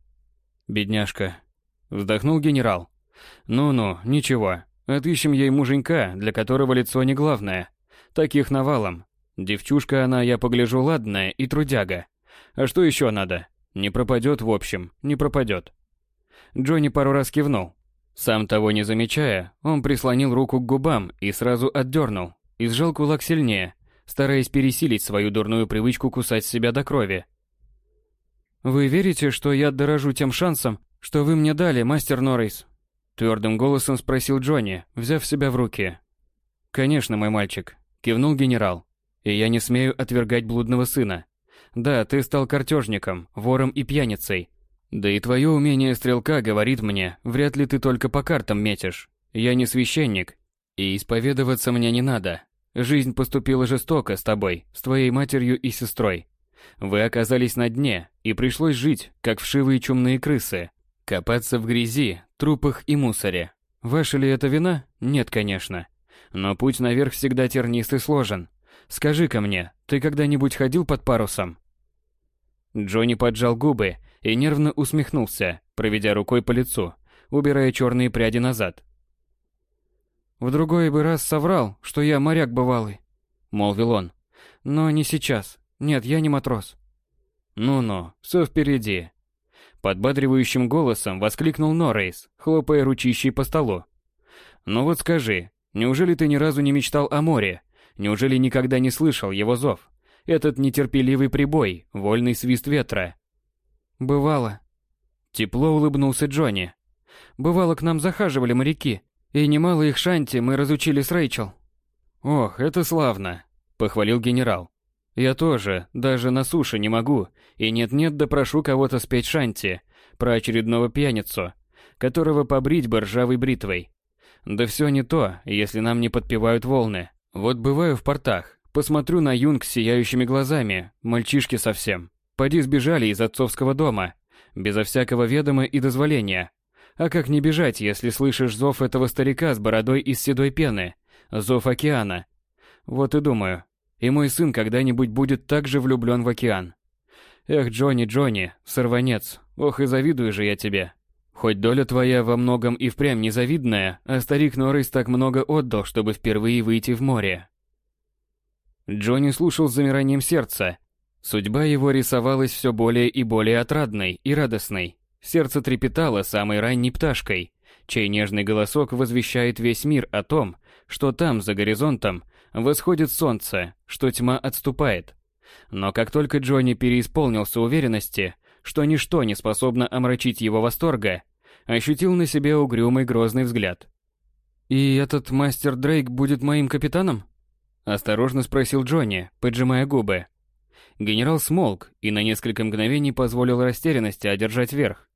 «Бедняжка», — вздохнул генерал. «Ну-ну, ничего. Отыщем ей муженька, для которого лицо не главное. Таких навалом. Девчушка она, я погляжу, ладная и трудяга. А что еще надо? Не пропадет в общем, не пропадет. Джонни пару раз кивнул. Сам того не замечая, он прислонил руку к губам и сразу отдернул, и сжал кулак сильнее, стараясь пересилить свою дурную привычку кусать себя до крови. «Вы верите, что я дорожу тем шансом, что вы мне дали, мастер Норрейс?» Твердым голосом спросил Джонни, взяв себя в руки. «Конечно, мой мальчик», — кивнул генерал. «И я не смею отвергать блудного сына. Да, ты стал картежником, вором и пьяницей. Да и твое умение стрелка говорит мне, вряд ли ты только по картам метишь. Я не священник, и исповедоваться мне не надо. Жизнь поступила жестоко с тобой, с твоей матерью и сестрой. Вы оказались на дне, и пришлось жить, как вшивые чумные крысы. Копаться в грязи, трупах и мусоре. Ваша ли это вина? Нет, конечно. Но путь наверх всегда тернист и сложен. Скажи-ка мне, ты когда-нибудь ходил под парусом? Джонни поджал губы и нервно усмехнулся, проведя рукой по лицу, убирая черные пряди назад. «В другой бы раз соврал, что я моряк бывалый», — молвил он. «Но не сейчас. Нет, я не матрос». «Ну-ну, все впереди». Подбадривающим голосом воскликнул Норрейс, хлопая ручищей по столу. «Ну вот скажи, неужели ты ни разу не мечтал о море? Неужели никогда не слышал его зов? Этот нетерпеливый прибой, вольный свист ветра. Бывало. Тепло улыбнулся Джонни. Бывало, к нам захаживали моряки, и немало их шанти мы разучили с Рэйчел. Ох, это славно, похвалил генерал. Я тоже, даже на суше не могу, и нет-нет да прошу кого-то спеть шанти про очередного пьяницу, которого побрить бы ржавой бритвой. Да все не то, если нам не подпевают волны. Вот бываю в портах, посмотрю на юнг сияющими глазами, мальчишки совсем. Поди сбежали из отцовского дома, безо всякого ведома и дозволения. А как не бежать, если слышишь зов этого старика с бородой из седой пены, зов океана? Вот и думаю, и мой сын когда-нибудь будет так же влюблен в океан. Эх, Джонни, Джонни, сорванец, ох и завидую же я тебе. Хоть доля твоя во многом и впрямь незавидная, а старик Норрис так много отдал, чтобы впервые выйти в море. Джонни слушал с замиранием сердца. Судьба его рисовалась все более и более отрадной и радостной. Сердце трепетало самой ранней пташкой, чей нежный голосок возвещает весь мир о том, что там, за горизонтом, Восходит солнце, что тьма отступает. Но как только Джонни переисполнился уверенности, что ничто не способно омрачить его восторга, ощутил на себе угрюмый грозный взгляд. «И этот мастер Дрейк будет моим капитаном?» Осторожно спросил Джонни, поджимая губы. Генерал смолк и на несколько мгновений позволил растерянности одержать верх.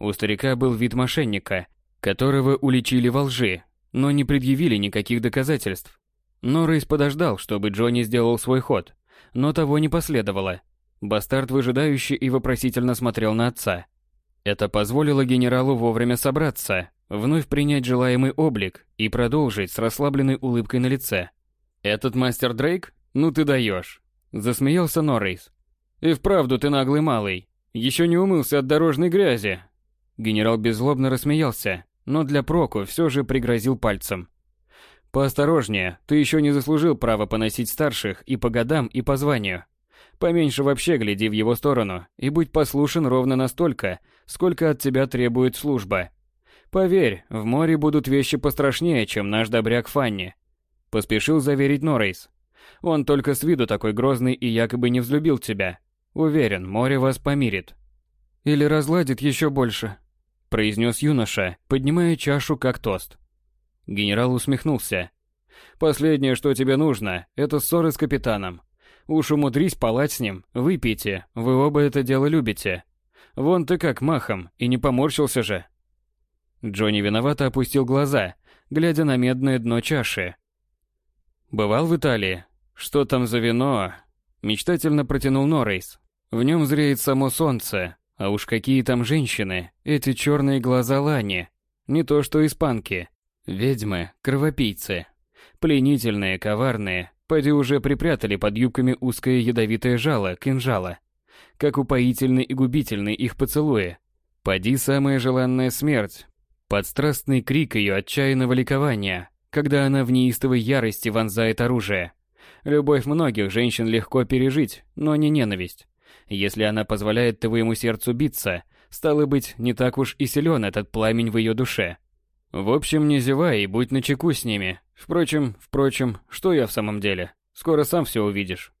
У старика был вид мошенника, которого уличили во лжи, но не предъявили никаких доказательств. Но Рейс подождал, чтобы Джонни сделал свой ход, но того не последовало. Бастард выжидающе и вопросительно смотрел на отца. Это позволило генералу вовремя собраться, вновь принять желаемый облик и продолжить с расслабленной улыбкой на лице. «Этот мастер Дрейк? Ну ты даешь!» Засмеялся Норрейс. «И вправду ты наглый малый. Еще не умылся от дорожной грязи». Генерал беззлобно рассмеялся, но для проку все же пригрозил пальцем. Поосторожнее, ты еще не заслужил права поносить старших и по годам, и по званию. Поменьше вообще гляди в его сторону и будь послушен ровно настолько, сколько от тебя требует служба. Поверь, в море будут вещи пострашнее, чем наш добряк Фанни. Поспешил заверить Норрейс. Он только с виду такой грозный и якобы не взлюбил тебя. Уверен, море вас помирит. Или разладит еще больше, произнес юноша, поднимая чашу как тост. Генерал усмехнулся. «Последнее, что тебе нужно, это ссоры с капитаном. Уж умудрись палать с ним, выпейте, вы оба это дело любите. Вон ты как махом, и не поморщился же». Джонни виновато опустил глаза, глядя на медное дно чаши. «Бывал в Италии? Что там за вино?» Мечтательно протянул Норрейс. В нем зреет само солнце, а уж какие там женщины, эти черные глаза Лани. Не то что испанки. Ведьмы, кровопийцы. Пленительные, коварные, поди уже припрятали под юбками узкое ядовитое жало кинжала. Как упоительны и губительны их поцелуи. Поди самая желанная смерть. Под страстный крик ее отчаянного ликования, когда она в неистовой ярости вонзает оружие. Любовь многих женщин легко пережить, но не ненависть. Если она позволяет твоему сердцу биться, стало быть, не так уж и силен этот пламень в ее душе. В общем, не зевай и будь начеку с ними. Впрочем, впрочем, что я в самом деле? Скоро сам все увидишь.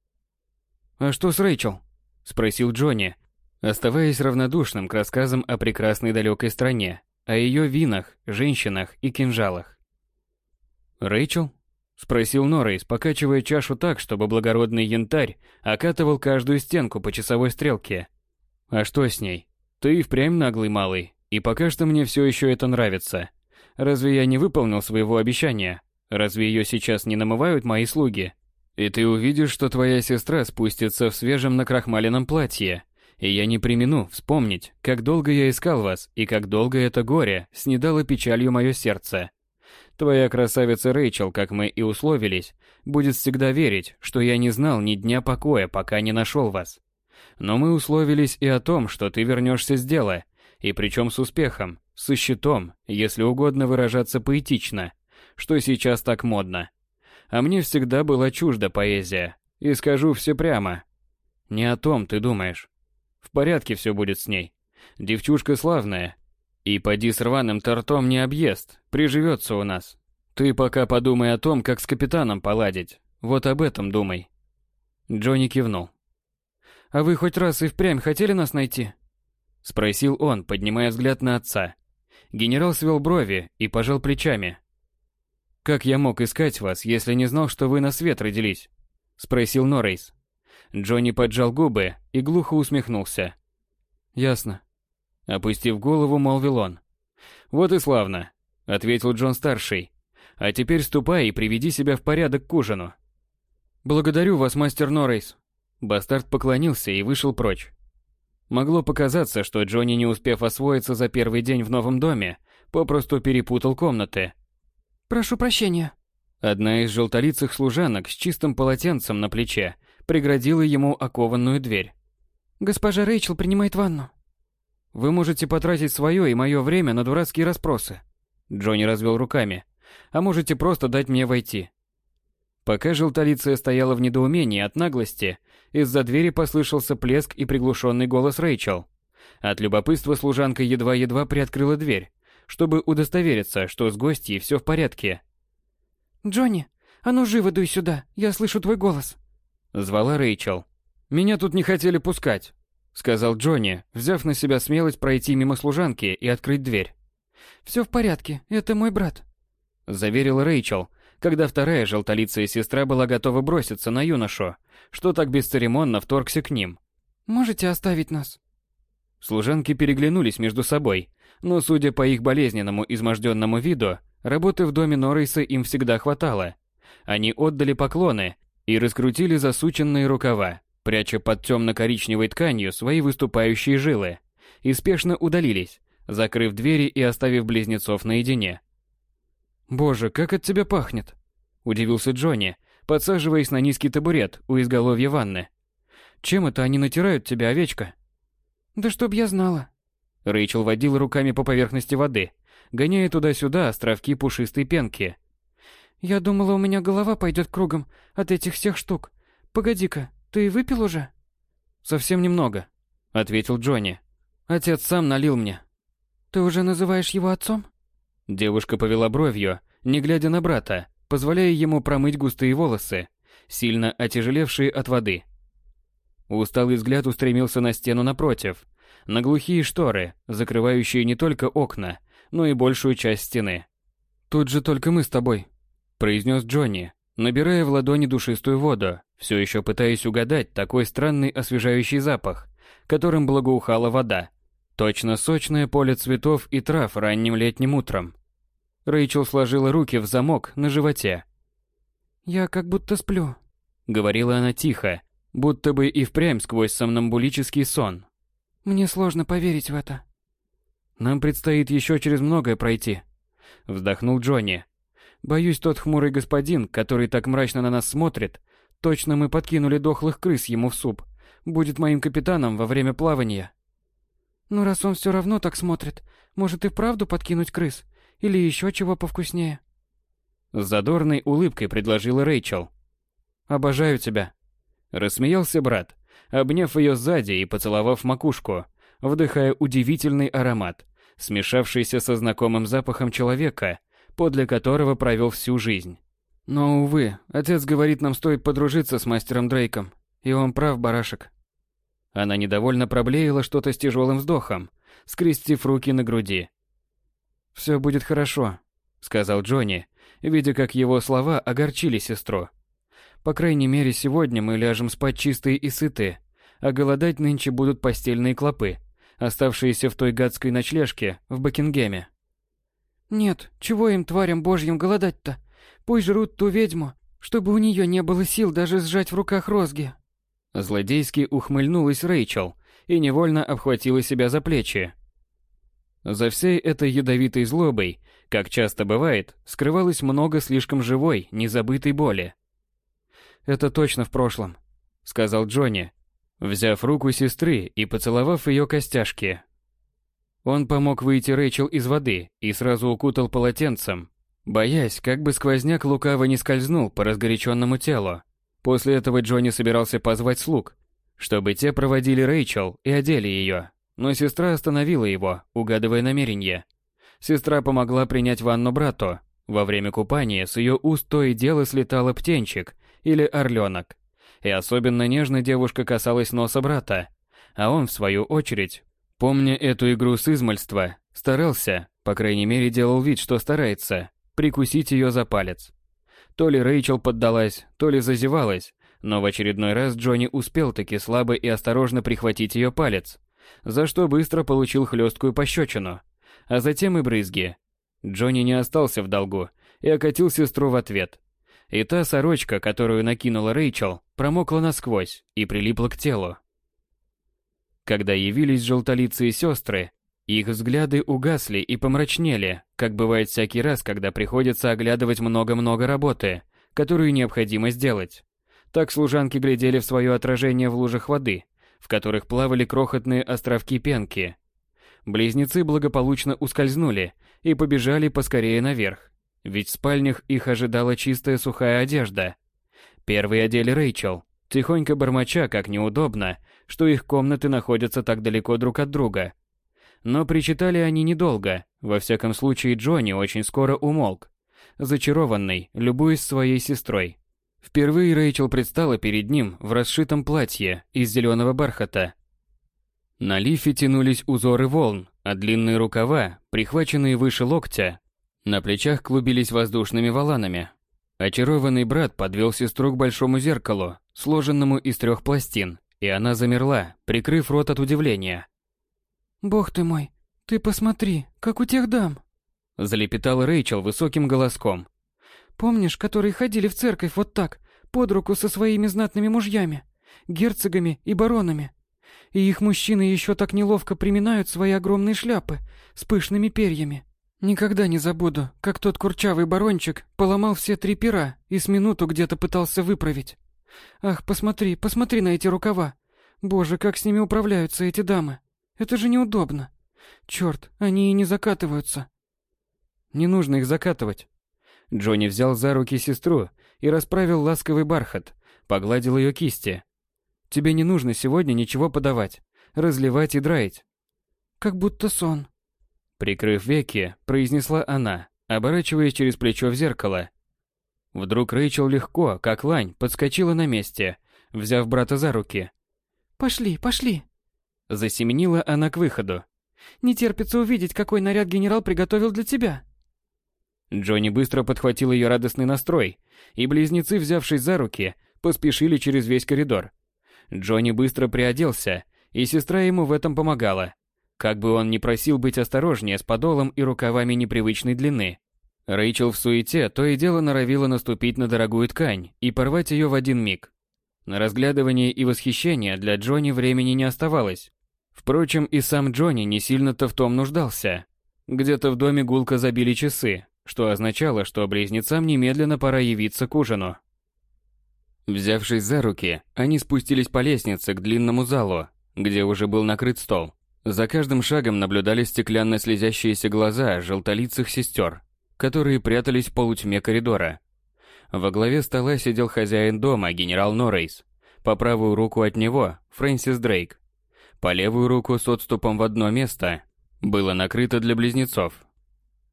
А что с Рэйчел? Спросил Джонни, оставаясь равнодушным к рассказам о прекрасной далекой стране, о ее винах, женщинах и кинжалах. Рэйчел? Спросил Норрейс, покачивая чашу так, чтобы благородный янтарь окатывал каждую стенку по часовой стрелке. А что с ней? Ты и впрямь наглый малый, и пока что мне все еще это нравится. Разве я не выполнил своего обещания? Разве ее сейчас не намывают мои слуги? И ты увидишь, что твоя сестра спустится в свежем накрахмаленном платье. И я не примену вспомнить, как долго я искал вас, и как долго это горе снедало печалью мое сердце. Твоя красавица Рэйчел, как мы и условились, будет всегда верить, что я не знал ни дня покоя, пока не нашел вас. Но мы условились и о том, что ты вернешься с дела, и причем с успехом, со щитом, если угодно выражаться поэтично, что сейчас так модно. А мне всегда была чужда поэзия, и скажу все прямо. Не о том ты думаешь. В порядке все будет с ней. Девчушка славная. И поди с рваным тортом не объест, приживется у нас. Ты пока подумай о том, как с капитаном поладить. Вот об этом думай. Джонни кивнул. А вы хоть раз и впрямь хотели нас найти? Спросил он, поднимая взгляд на отца. Генерал свел брови и пожал плечами. «Как я мог искать вас, если не знал, что вы на свет родились?» Спросил Норрейс. Джонни поджал губы и глухо усмехнулся. «Ясно». Опустив голову, молвил он. «Вот и славно», — ответил Джон-старший. «А теперь ступай и приведи себя в порядок к ужину». «Благодарю вас, мастер Норрейс». Бастард поклонился и вышел прочь. Могло показаться, что Джонни, не успев освоиться за первый день в новом доме, попросту перепутал комнаты. «Прошу прощения». Одна из желтолицых служанок с чистым полотенцем на плече преградила ему окованную дверь. «Госпожа Рэйчел принимает ванну». «Вы можете потратить свое и мое время на дурацкие расспросы». Джонни развел руками. «А можете просто дать мне войти». Пока желтолицая стояла в недоумении от наглости, из-за двери послышался плеск и приглушенный голос Рэйчел. От любопытства служанка едва-едва приоткрыла дверь, чтобы удостовериться, что с гостьей все в порядке. «Джонни, а ну живо дуй сюда, я слышу твой голос!» Звала Рэйчел. «Меня тут не хотели пускать», — сказал Джонни, взяв на себя смелость пройти мимо служанки и открыть дверь. «Все в порядке, это мой брат», — заверила Рэйчел, когда вторая желтолицая сестра была готова броситься на юношу, что так бесцеремонно вторгся к ним. «Можете оставить нас?» Служанки переглянулись между собой, но, судя по их болезненному изможденному виду, работы в доме Норриса им всегда хватало. Они отдали поклоны и раскрутили засученные рукава, пряча под темно-коричневой тканью свои выступающие жилы, и спешно удалились, закрыв двери и оставив близнецов наедине. «Боже, как от тебя пахнет!» – удивился Джонни, подсаживаясь на низкий табурет у изголовья ванны. «Чем это они натирают тебя, овечка?» «Да чтоб я знала». Рэйчел водил руками по поверхности воды, гоняя туда-сюда островки пушистой пенки. «Я думала, у меня голова пойдет кругом от этих всех штук. Погоди-ка, ты выпил уже?» «Совсем немного», — ответил Джонни. «Отец сам налил мне». «Ты уже называешь его отцом?» Девушка повела бровью, не глядя на брата, позволяя ему промыть густые волосы, сильно отяжелевшие от воды. Усталый взгляд устремился на стену напротив, на глухие шторы, закрывающие не только окна, но и большую часть стены. «Тут же только мы с тобой», — произнес Джонни, набирая в ладони душистую воду, все еще пытаясь угадать такой странный освежающий запах, которым благоухала вода. Точно сочное поле цветов и трав ранним летним утром. Рэйчел сложила руки в замок на животе. «Я как будто сплю», — говорила она тихо, будто бы и впрямь сквозь сомнамбулический сон. «Мне сложно поверить в это». «Нам предстоит еще через многое пройти», — вздохнул Джонни. «Боюсь, тот хмурый господин, который так мрачно на нас смотрит, точно мы подкинули дохлых крыс ему в суп, будет моим капитаном во время плавания». «Ну, раз он все равно так смотрит, может и вправду подкинуть крыс?» Или еще чего повкуснее?» С задорной улыбкой предложила Рэйчел. «Обожаю тебя!» Рассмеялся брат, обняв ее сзади и поцеловав макушку, вдыхая удивительный аромат, смешавшийся со знакомым запахом человека, подле которого провел всю жизнь. Но, увы, отец говорит, нам стоит подружиться с мастером Дрейком, и он прав, барашек. Она недовольно проблеяла что-то с тяжелым вздохом, скрестив руки на груди, «Все будет хорошо», — сказал Джонни, видя, как его слова огорчили сестру. «По крайней мере, сегодня мы ляжем спать чистые и сытые, а голодать нынче будут постельные клопы, оставшиеся в той гадской ночлежке в Бакингеме». «Нет, чего им, тварям божьим, голодать-то? Пусть жрут ту ведьму, чтобы у нее не было сил даже сжать в руках розги». Злодейски ухмыльнулась Рэйчел и невольно обхватила себя за плечи. За всей этой ядовитой злобой, как часто бывает, скрывалось много слишком живой, незабытой боли. «Это точно в прошлом», — сказал Джонни, взяв руку сестры и поцеловав ее костяшки. Он помог выйти Рэйчел из воды и сразу укутал полотенцем, боясь, как бы сквозняк лукаво не скользнул по разгоряченному телу. После этого Джонни собирался позвать слуг, чтобы те проводили Рэйчел и одели ее. Но сестра остановила его, угадывая намерение. Сестра помогла принять ванну брату. Во время купания с ее уст то и дело слетала птенчик или орленок. И особенно нежно девушка касалась носа брата, а он, в свою очередь, помня эту игру с измальства, старался, по крайней мере делал вид, что старается, прикусить ее за палец. То ли Рэйчел поддалась, то ли зазевалась, но в очередной раз Джонни успел таки слабо и осторожно прихватить ее палец, за что быстро получил хлесткую пощечину, а затем и брызги. Джонни не остался в долгу и окатил сестру в ответ. И та сорочка, которую накинула Рэйчел, промокла насквозь и прилипла к телу. Когда явились желтолицые сестры, их взгляды угасли и помрачнели, как бывает всякий раз, когда приходится оглядывать много-много работы, которую необходимо сделать. Так служанки глядели в свое отражение в лужах воды, в которых плавали крохотные островки пенки. Близнецы благополучно ускользнули и побежали поскорее наверх, ведь в спальнях их ожидала чистая сухая одежда. Первые одели Рэйчел, тихонько бормоча, как неудобно, что их комнаты находятся так далеко друг от друга – но причитали они недолго, во всяком случае Джонни очень скоро умолк, зачарованный, любуясь своей сестрой. Впервые Рэйчел предстала перед ним в расшитом платье из зеленого бархата. На лифе тянулись узоры волн, а длинные рукава, прихваченные выше локтя, на плечах клубились воздушными воланами. Очарованный брат подвел сестру к большому зеркалу, сложенному из трех пластин, и она замерла, прикрыв рот от удивления. «Бог ты мой, ты посмотри, как у тех дам!» Залепетал Рэйчел высоким голоском. «Помнишь, которые ходили в церковь вот так, под руку со своими знатными мужьями, герцогами и баронами? И их мужчины еще так неловко приминают свои огромные шляпы с пышными перьями. Никогда не забуду, как тот курчавый барончик поломал все три пера и с минуту где-то пытался выправить. Ах, посмотри, посмотри на эти рукава. Боже, как с ними управляются эти дамы. Это же неудобно. Черт, они и не закатываются. Не нужно их закатывать. Джонни взял за руки сестру и расправил ласковый бархат, погладил ее кисти. Тебе не нужно сегодня ничего подавать, разливать и драить. Как будто сон. Прикрыв веки, произнесла она, оборачиваясь через плечо в зеркало. Вдруг Рэйчел легко, как лань, подскочила на месте, взяв брата за руки. «Пошли, пошли!» Засеменила она к выходу. «Не терпится увидеть, какой наряд генерал приготовил для тебя». Джонни быстро подхватил ее радостный настрой, и близнецы, взявшись за руки, поспешили через весь коридор. Джонни быстро приоделся, и сестра ему в этом помогала. Как бы он ни просил быть осторожнее с подолом и рукавами непривычной длины. Рэйчел в суете то и дело норовила наступить на дорогую ткань и порвать ее в один миг. На разглядывание и восхищение для Джонни времени не оставалось. Впрочем, и сам Джонни не сильно-то в том нуждался. Где-то в доме гулко забили часы, что означало, что близнецам немедленно пора явиться к ужину. Взявшись за руки, они спустились по лестнице к длинному залу, где уже был накрыт стол. За каждым шагом наблюдались стеклянно слезящиеся глаза желтолицых сестер, которые прятались в полутьме коридора. Во главе стола сидел хозяин дома, генерал Норрейс. По правую руку от него – Фрэнсис Дрейк, по левую руку с отступом в одно место было накрыто для близнецов.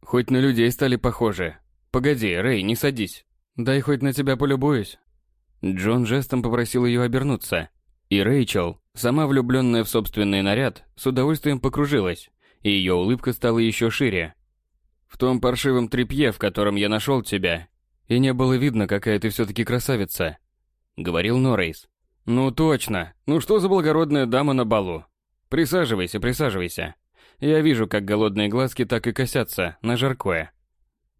Хоть на людей стали похожи. Погоди, Рэй, не садись. Дай хоть на тебя полюбуюсь. Джон жестом попросил ее обернуться. И Рэйчел, сама влюбленная в собственный наряд, с удовольствием покружилась, и ее улыбка стала еще шире. В том паршивом тряпье, в котором я нашел тебя, и не было видно, какая ты все-таки красавица, говорил Норрейс. «Ну точно. Ну что за благородная дама на балу? Присаживайся, присаживайся. Я вижу, как голодные глазки так и косятся на жаркое.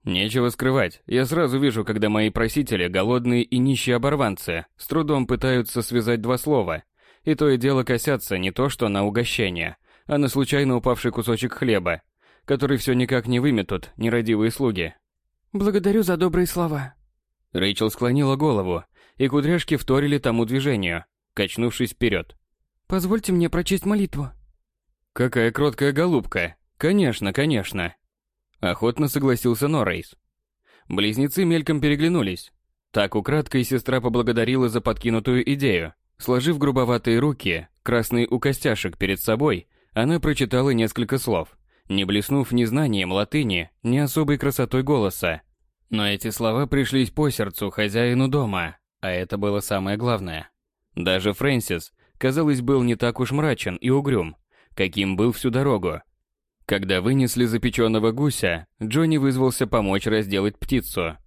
Нечего скрывать. Я сразу вижу, когда мои просители, голодные и нищие оборванцы, с трудом пытаются связать два слова. И то и дело косятся не то что на угощение, а на случайно упавший кусочек хлеба, который все никак не выметут нерадивые слуги. «Благодарю за добрые слова». Рэйчел склонила голову, и кудряшки вторили тому движению, качнувшись вперед. «Позвольте мне прочесть молитву». «Какая кроткая голубка! Конечно, конечно!» Охотно согласился Норрейс. Близнецы мельком переглянулись. Так украдкой сестра поблагодарила за подкинутую идею. Сложив грубоватые руки, красные у костяшек перед собой, она прочитала несколько слов, не блеснув ни знанием латыни, ни особой красотой голоса. Но эти слова пришлись по сердцу хозяину дома, а это было самое главное. Даже Фрэнсис, казалось, был не так уж мрачен и угрюм, каким был всю дорогу. Когда вынесли запеченного гуся, Джонни вызвался помочь разделать птицу.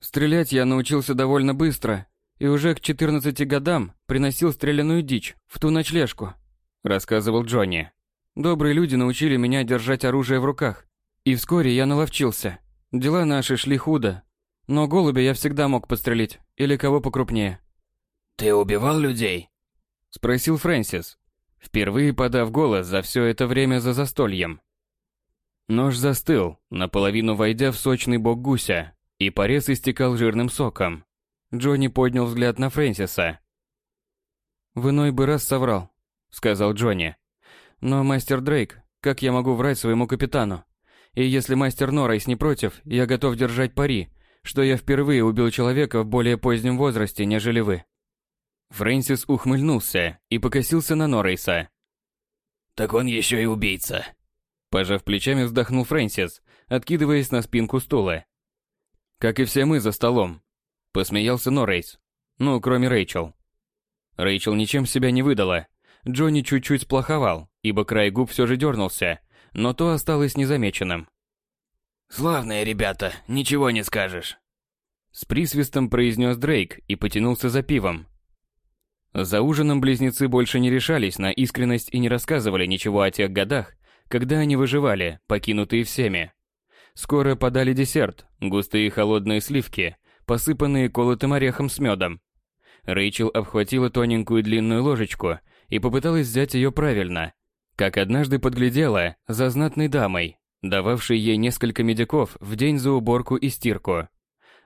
Стрелять я научился довольно быстро, и уже к 14 годам приносил стрелянную дичь в ту ночлежку, рассказывал Джонни. Добрые люди научили меня держать оружие в руках, и вскоре я наловчился. Дела наши шли худо, но голубя я всегда мог подстрелить, или кого покрупнее. «Ты убивал людей?» — спросил Фрэнсис, впервые подав голос за все это время за застольем. Нож застыл, наполовину войдя в сочный бок гуся, и порез истекал жирным соком. Джонни поднял взгляд на Фрэнсиса. «В иной бы раз соврал», — сказал Джонни. «Но, мастер Дрейк, как я могу врать своему капитану? И если мастер Норрейс не против, я готов держать пари, что я впервые убил человека в более позднем возрасте, нежели вы». Фрэнсис ухмыльнулся и покосился на Норрейса. «Так он еще и убийца», Пожав плечами, вздохнул Фрэнсис, откидываясь на спинку стула. Как и все мы за столом. Посмеялся Норрейс. Ну, кроме Рэйчел. Рэйчел ничем себя не выдала. Джонни чуть-чуть сплоховал, ибо край губ все же дернулся, но то осталось незамеченным. «Славные ребята, ничего не скажешь». С присвистом произнес Дрейк и потянулся за пивом. За ужином близнецы больше не решались на искренность и не рассказывали ничего о тех годах, когда они выживали, покинутые всеми. Скоро подали десерт, густые холодные сливки, посыпанные колотым орехом с медом. Рэйчел обхватила тоненькую длинную ложечку и попыталась взять ее правильно, как однажды подглядела за знатной дамой, дававшей ей несколько медиков в день за уборку и стирку.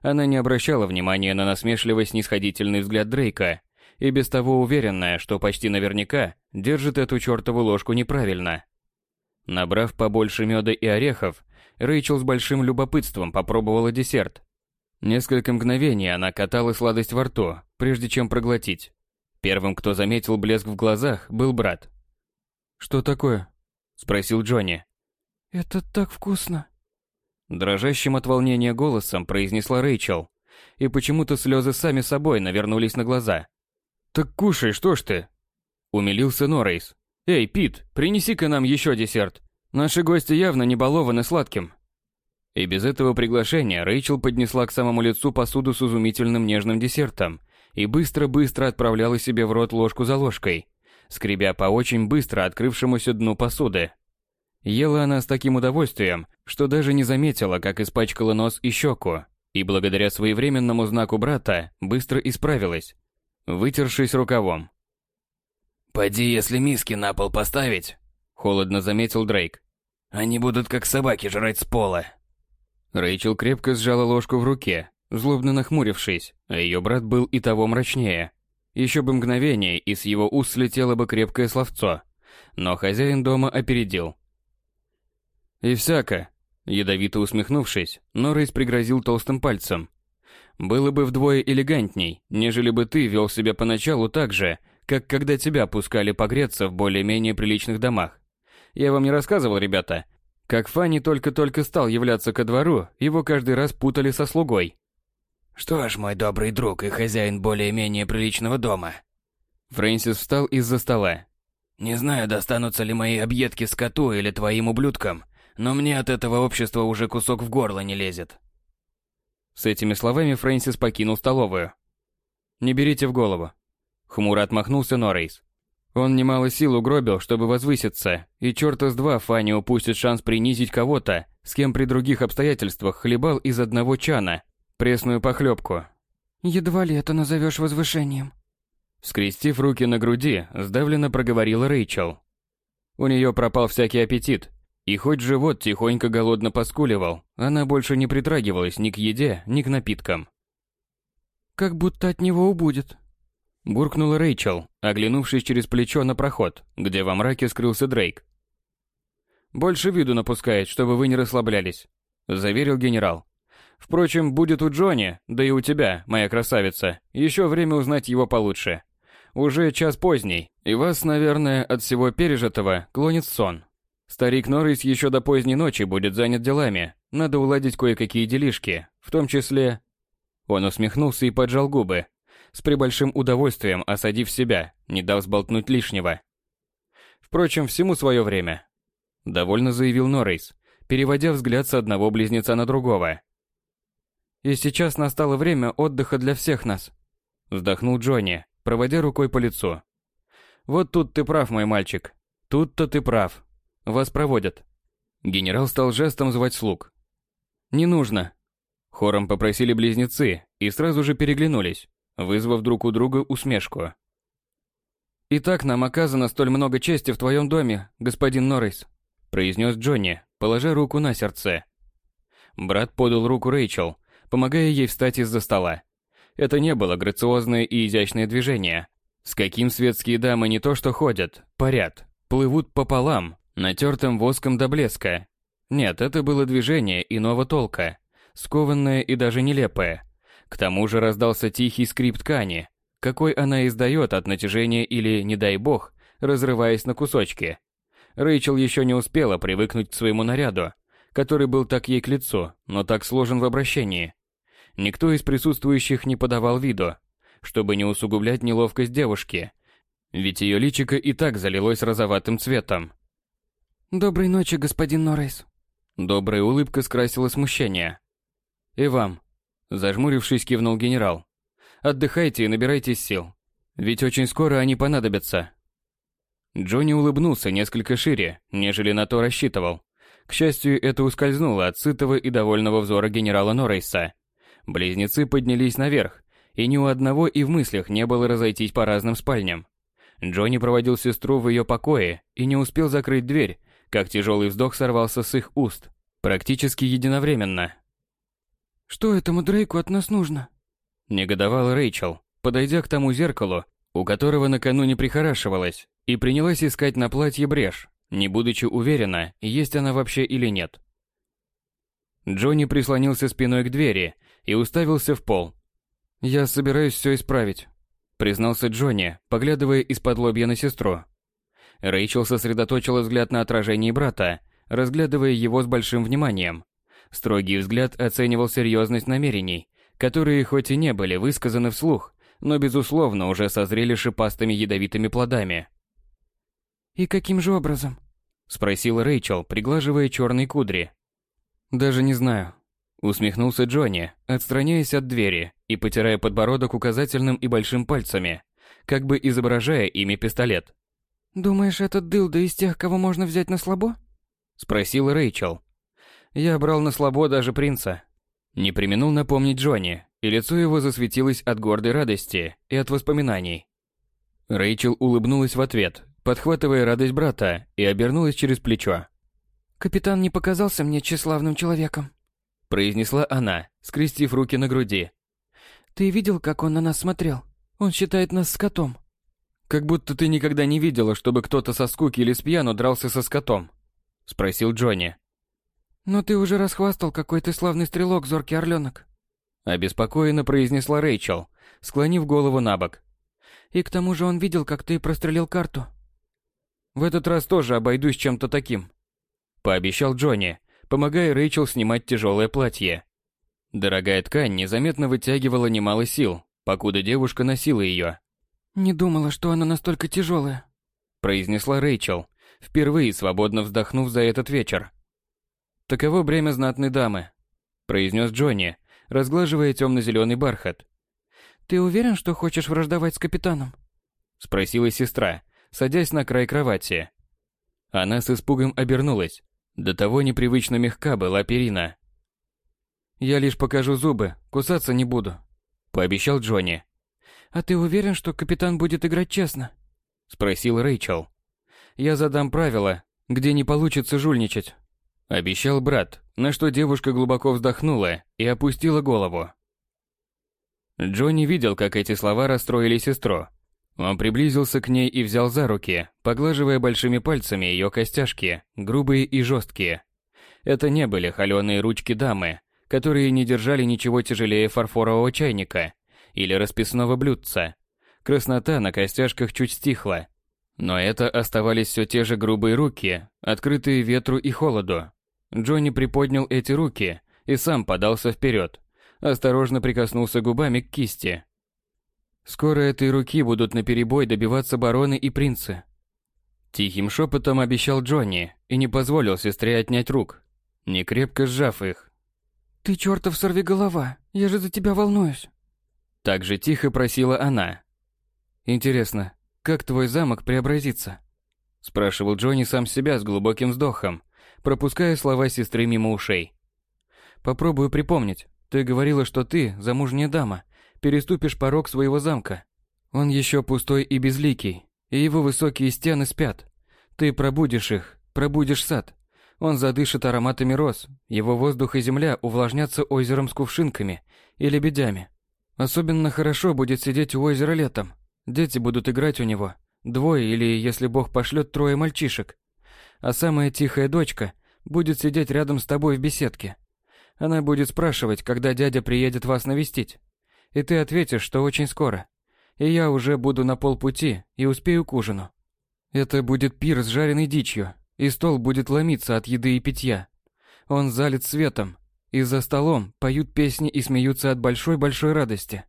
Она не обращала внимания на насмешливо-снисходительный взгляд Дрейка и без того уверенная, что почти наверняка держит эту чертову ложку неправильно. Набрав побольше меда и орехов, Рэйчел с большим любопытством попробовала десерт. Несколько мгновений она катала сладость во рту, прежде чем проглотить. Первым, кто заметил блеск в глазах, был брат. «Что такое?» – спросил Джонни. «Это так вкусно!» Дрожащим от волнения голосом произнесла Рэйчел, и почему-то слезы сами собой навернулись на глаза. «Так кушай, что ж ты?» – умилился Норрейс. «Эй, Пит, принеси-ка нам еще десерт. Наши гости явно не балованы сладким». И без этого приглашения Рэйчел поднесла к самому лицу посуду с изумительным нежным десертом и быстро-быстро отправляла себе в рот ложку за ложкой, скребя по очень быстро открывшемуся дну посуды. Ела она с таким удовольствием, что даже не заметила, как испачкала нос и щеку, и благодаря своевременному знаку брата быстро исправилась, вытершись рукавом. «Поди, если миски на пол поставить», — холодно заметил Дрейк. «Они будут как собаки жрать с пола». Рэйчел крепко сжала ложку в руке, злобно нахмурившись, а ее брат был и того мрачнее. Еще бы мгновение, и с его уст слетело бы крепкое словцо. Но хозяин дома опередил. «И всяко», — ядовито усмехнувшись, Норрис пригрозил толстым пальцем. «Было бы вдвое элегантней, нежели бы ты вел себя поначалу так же, как когда тебя пускали погреться в более-менее приличных домах. Я вам не рассказывал, ребята, как Фанни только-только стал являться ко двору, его каждый раз путали со слугой. Что ж, мой добрый друг и хозяин более-менее приличного дома. Фрэнсис встал из-за стола. Не знаю, достанутся ли мои объедки скоту или твоим ублюдкам, но мне от этого общества уже кусок в горло не лезет. С этими словами Фрэнсис покинул столовую. Не берите в голову. Хмуро отмахнулся Норрейс. Он немало сил угробил, чтобы возвыситься, и черта с два Фанни упустит шанс принизить кого-то, с кем при других обстоятельствах хлебал из одного чана пресную похлебку. «Едва ли это назовешь возвышением». Скрестив руки на груди, сдавленно проговорила Рэйчел. У нее пропал всякий аппетит, и хоть живот тихонько голодно поскуливал, она больше не притрагивалась ни к еде, ни к напиткам. «Как будто от него убудет», Буркнула Рэйчел, оглянувшись через плечо на проход, где во мраке скрылся Дрейк. «Больше виду напускает, чтобы вы не расслаблялись», — заверил генерал. «Впрочем, будет у Джонни, да и у тебя, моя красавица, еще время узнать его получше. Уже час поздний, и вас, наверное, от всего пережитого клонит сон. Старик Норрис еще до поздней ночи будет занят делами, надо уладить кое-какие делишки, в том числе...» Он усмехнулся и поджал губы, с прибольшим удовольствием осадив себя, не дав сболтнуть лишнего. Впрочем, всему свое время. Довольно заявил Норрейс, переводя взгляд с одного близнеца на другого. «И сейчас настало время отдыха для всех нас», — вздохнул Джонни, проводя рукой по лицу. «Вот тут ты прав, мой мальчик. Тут-то ты прав. Вас проводят». Генерал стал жестом звать слуг. «Не нужно». Хором попросили близнецы и сразу же переглянулись, вызвав друг у друга усмешку. «Итак, нам оказано столь много чести в твоем доме, господин Норрис», произнес Джонни, положа руку на сердце. Брат подал руку Рэйчел, помогая ей встать из-за стола. Это не было грациозное и изящное движение, с каким светские дамы не то что ходят, парят, плывут пополам, натертым воском до блеска. Нет, это было движение иного толка, скованное и даже нелепое. К тому же раздался тихий скрип ткани, какой она издает от натяжения или, не дай бог, разрываясь на кусочки. Рэйчел еще не успела привыкнуть к своему наряду, который был так ей к лицу, но так сложен в обращении. Никто из присутствующих не подавал виду, чтобы не усугублять неловкость девушки, ведь ее личико и так залилось розоватым цветом. «Доброй ночи, господин Норрейс». Добрая улыбка скрасила смущение. «И вам», – зажмурившись, кивнул генерал. «Отдыхайте и набирайтесь сил, ведь очень скоро они понадобятся». Джонни улыбнулся несколько шире, нежели на то рассчитывал. К счастью, это ускользнуло от сытого и довольного взора генерала Норрейса. Близнецы поднялись наверх, и ни у одного и в мыслях не было разойтись по разным спальням. Джонни проводил сестру в ее покое и не успел закрыть дверь, как тяжелый вздох сорвался с их уст, практически единовременно. «Что этому Дрейку от нас нужно?» Негодовала Рэйчел, подойдя к тому зеркалу, у которого накануне прихорашивалась, и принялась искать на платье брешь, не будучи уверена, есть она вообще или нет. Джонни прислонился спиной к двери и уставился в пол. «Я собираюсь все исправить», — признался Джонни, поглядывая из-под лобья на сестру. Рэйчел сосредоточила взгляд на отражении брата, разглядывая его с большим вниманием. Строгий взгляд оценивал серьезность намерений, которые хоть и не были высказаны вслух, но безусловно уже созрели шипастыми ядовитыми плодами. «И каким же образом?» — спросила Рэйчел, приглаживая черные кудри. «Даже не знаю», — усмехнулся Джонни, отстраняясь от двери и потирая подбородок указательным и большим пальцами, как бы изображая ими пистолет. «Думаешь, этот дылда из тех, кого можно взять на слабо?» — спросила Рэйчел. «Я брал на слабо даже принца». Не применул напомнить Джонни, и лицо его засветилось от гордой радости и от воспоминаний. Рэйчел улыбнулась в ответ, подхватывая радость брата, и обернулась через плечо. «Капитан не показался мне тщеславным человеком», — произнесла она, скрестив руки на груди. «Ты видел, как он на нас смотрел? Он считает нас скотом». «Как будто ты никогда не видела, чтобы кто-то со скуки или с пьяну дрался со скотом», — спросил Джонни. «Но ты уже расхвастал, какой ты славный стрелок, зоркий орленок», — обеспокоенно произнесла Рэйчел, склонив голову на бок. «И к тому же он видел, как ты прострелил карту». «В этот раз тоже обойдусь чем-то таким», — пообещал Джонни, помогая Рэйчел снимать тяжелое платье. Дорогая ткань незаметно вытягивала немало сил, покуда девушка носила ее. «Не думала, что она настолько тяжелая», — произнесла Рэйчел, впервые свободно вздохнув за этот вечер. «Таково бремя знатной дамы», — произнес Джонни, разглаживая темно-зеленый бархат. «Ты уверен, что хочешь враждовать с капитаном?» — спросила сестра, садясь на край кровати. Она с испугом обернулась. До того непривычно мягка была перина. «Я лишь покажу зубы, кусаться не буду», — пообещал Джонни. «А ты уверен, что капитан будет играть честно?» — спросил Рэйчел. «Я задам правила, где не получится жульничать», — обещал брат, на что девушка глубоко вздохнула и опустила голову. Джонни видел, как эти слова расстроили сестру. Он приблизился к ней и взял за руки, поглаживая большими пальцами ее костяшки, грубые и жесткие. Это не были холеные ручки дамы, которые не держали ничего тяжелее фарфорового чайника или расписного блюдца. Краснота на костяшках чуть стихла. Но это оставались все те же грубые руки, открытые ветру и холоду. Джонни приподнял эти руки и сам подался вперед, осторожно прикоснулся губами к кисти. Скоро этой руки будут наперебой добиваться бароны и принцы. Тихим шепотом обещал Джонни и не позволил сестре отнять рук, не крепко сжав их. «Ты чертов сорвиголова, я же за тебя волнуюсь». Так же тихо просила она. «Интересно, как твой замок преобразится?» Спрашивал Джонни сам себя с глубоким вздохом, пропуская слова сестры мимо ушей. «Попробую припомнить. Ты говорила, что ты, замужняя дама, переступишь порог своего замка. Он еще пустой и безликий, и его высокие стены спят. Ты пробудишь их, пробудишь сад. Он задышит ароматами роз, его воздух и земля увлажнятся озером с кувшинками и лебедями. Особенно хорошо будет сидеть у озера летом. Дети будут играть у него. Двое или, если Бог пошлет, трое мальчишек. А самая тихая дочка будет сидеть рядом с тобой в беседке. Она будет спрашивать, когда дядя приедет вас навестить. И ты ответишь, что очень скоро. И я уже буду на полпути и успею к ужину. Это будет пир с жареной дичью, и стол будет ломиться от еды и питья. Он залит светом, и за столом поют песни и смеются от большой-большой радости.